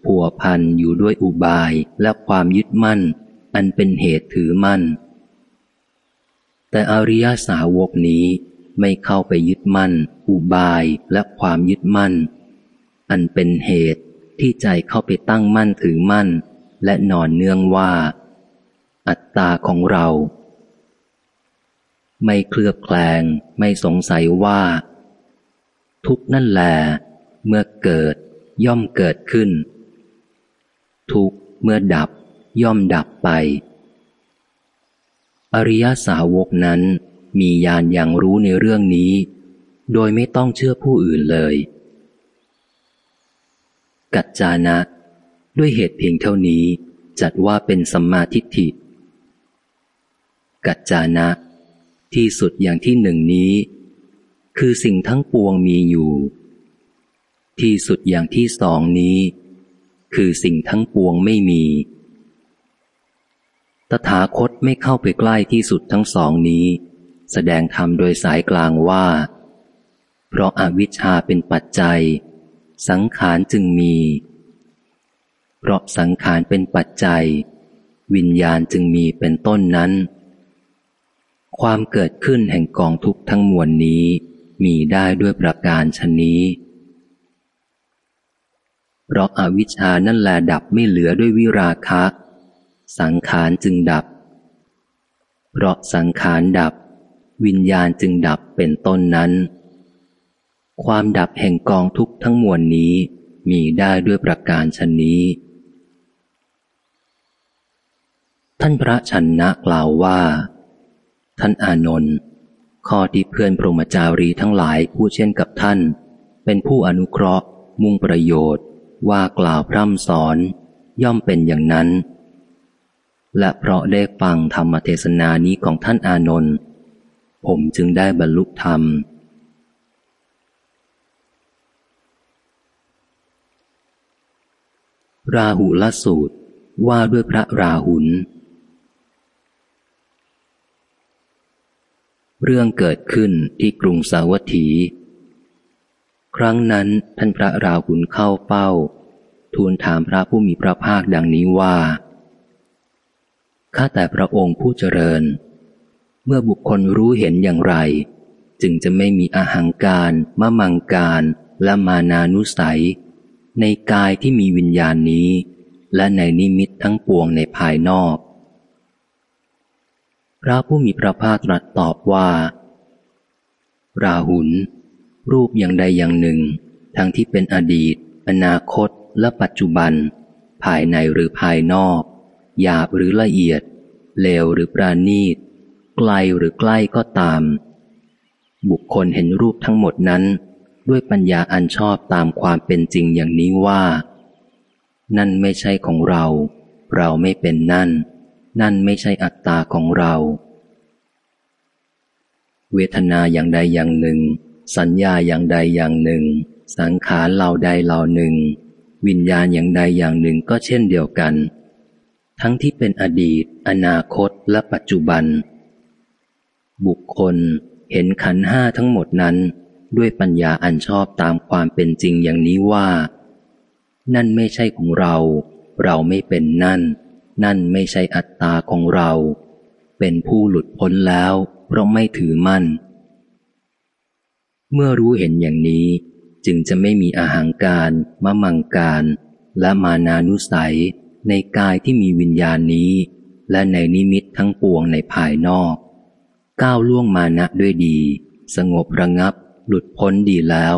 ผัวพันอยู่ด้วยอุบายและความยึดมั่น อันเป็นเหตุถือมั่น แต่อริยสาวกนี้ไม่เข้าไปยึดมั่น อุบายและความยึดมั่น อันเป็นเหตุที่ใจเข้าไปตั้งมั่นถือมั่น และนอนเนื่องว่า อัตตาของเรา ไม่เคลือบแคลงไม่สงสัยว่า ทุกนั่นแหลเมื่อเกิด ย่อมเกิดขึ้น ทุกเมื่อดับ ย่อมดับไป อริยสาวกนั้นมีญาณอย่างรู้ในเรื่องนี้ โดยไม่ต้องเชื่อผู้อื่นเลย กัจจานะ ด้วยเหตุเพียงเท่านี้ จัดว่าเป็นสัมมาทิฏฐิ กัจจานะ ที่สุดอย่างที่หนึ่งนี้ คือสิ่งทั้งปวงมีอยู่ ที่สุดอย่างที่สองนี้ คือสิ่งทั้งปวงไม่มี ตถาคตไม่เข้าไปใกล้ที่สุดทั้งสองนี้ แสดงธรรมโดยสายกลางว่า เพราะอาวิชชาเป็นปัจจัย สังขารจึงมี เพราะสังขารเป็นปัจจัย วิญญาณจึงมีเป็นต้นนั้น ความเกิดขึ้นแห่งกองทุกข์ทั้งมวลนี้ มีได้ด้วยประการชนนี้ เพราะอาวิชชานั่นแลดับไม่เหลือด้วยวิราคะ สังขารจึงดับ เพราะสังขารดับ วิญญาณจึงดับเป็นต้นนั้น ความดับแห่งกองทุกข์ทั้งมวลนี้มีได้ด้วยประการชนนี้ ท่านพระชนนะกล่าวว่า ท่านอานนท์ ข้อที่เพื่อนพรมจารีทั้งหลายพูดเช่นกับท่าน เป็นผู้อนุเคราะห์ มุ่งประโยชน์ ว่ากล่าวพร่ำสอน ย่อมเป็นอย่างนั้น และเพราะได้ฟังธรรมเทศนานี้ของท่านอานนท์ผมจึงได้บรรลุธรรม ราหุลสูตรว่าด้วยพระราหุล เรื่องเกิดขึ้นที่กรุงสาวัตถี ครั้งนั้นท่านพระราหุลเข้าเฝ้า ทูลถามพระผู้มีพระภาคดังนี้ว่าข้าแต่พระองค์ผู้เจริญ เมื่อบุคคลรู้เห็นอย่างไร จึงจะไม่มีอาหังการมะมังการและมานานุสัย ในกายที่มีวิญญาณนี้ และในนิมิตทั้งปวงในภายนอก พระผู้มีพระภาคตรัสตอบว่า ราหุล รูปอย่างใดอย่างหนึ่ง ทั้งที่เป็นอดีต อนาคต และปัจจุบัน ภายในหรือภายนอก หยาบหรือละเอียด เลวหรือปราณีต ไกลหรือใกล้ก็ตาม บุคคลเห็นรูปทั้งหมดนั้น ด้วยปัญญาอันชอบตามความเป็นจริงอย่างนี้ว่า นั่นไม่ใช่ของเรา เราไม่เป็นนั่น นั่นไม่ใช่อัตตาของเรา เวทนาอย่างใดอย่างหนึ่ง สัญญาอย่างใดอย่างหนึ่ง สังขารเหล่าใดเหล่าหนึ่ง วิญญาณอย่างใดอย่างหนึ่งก็เช่นเดียวกัน ทั้งที่เป็นอดีต อนาคตและปัจจุบัน บุคคลเห็นขันห้าทั้งหมดนั้น ด้วยปัญญาอันชอบตามความเป็นจริงอย่างนี้ว่า นั่นไม่ใช่ของเรา เราไม่เป็นนั่น นั่นไม่ใช่อัตตาของเรา เป็นผู้หลุดพ้นแล้วเพราะไม่ถือมั่น เมื่อรู้เห็นอย่างนี้ จึงจะไม่มีอาหางการมะมังการ และมานานุสัยในกายที่มีวิญญาณนี้ และในนิมิตทั้งปวงในภายนอก ก้าวล่วงมานะด้วยดี สงบระงับ หลุดพ้นดีแล้ว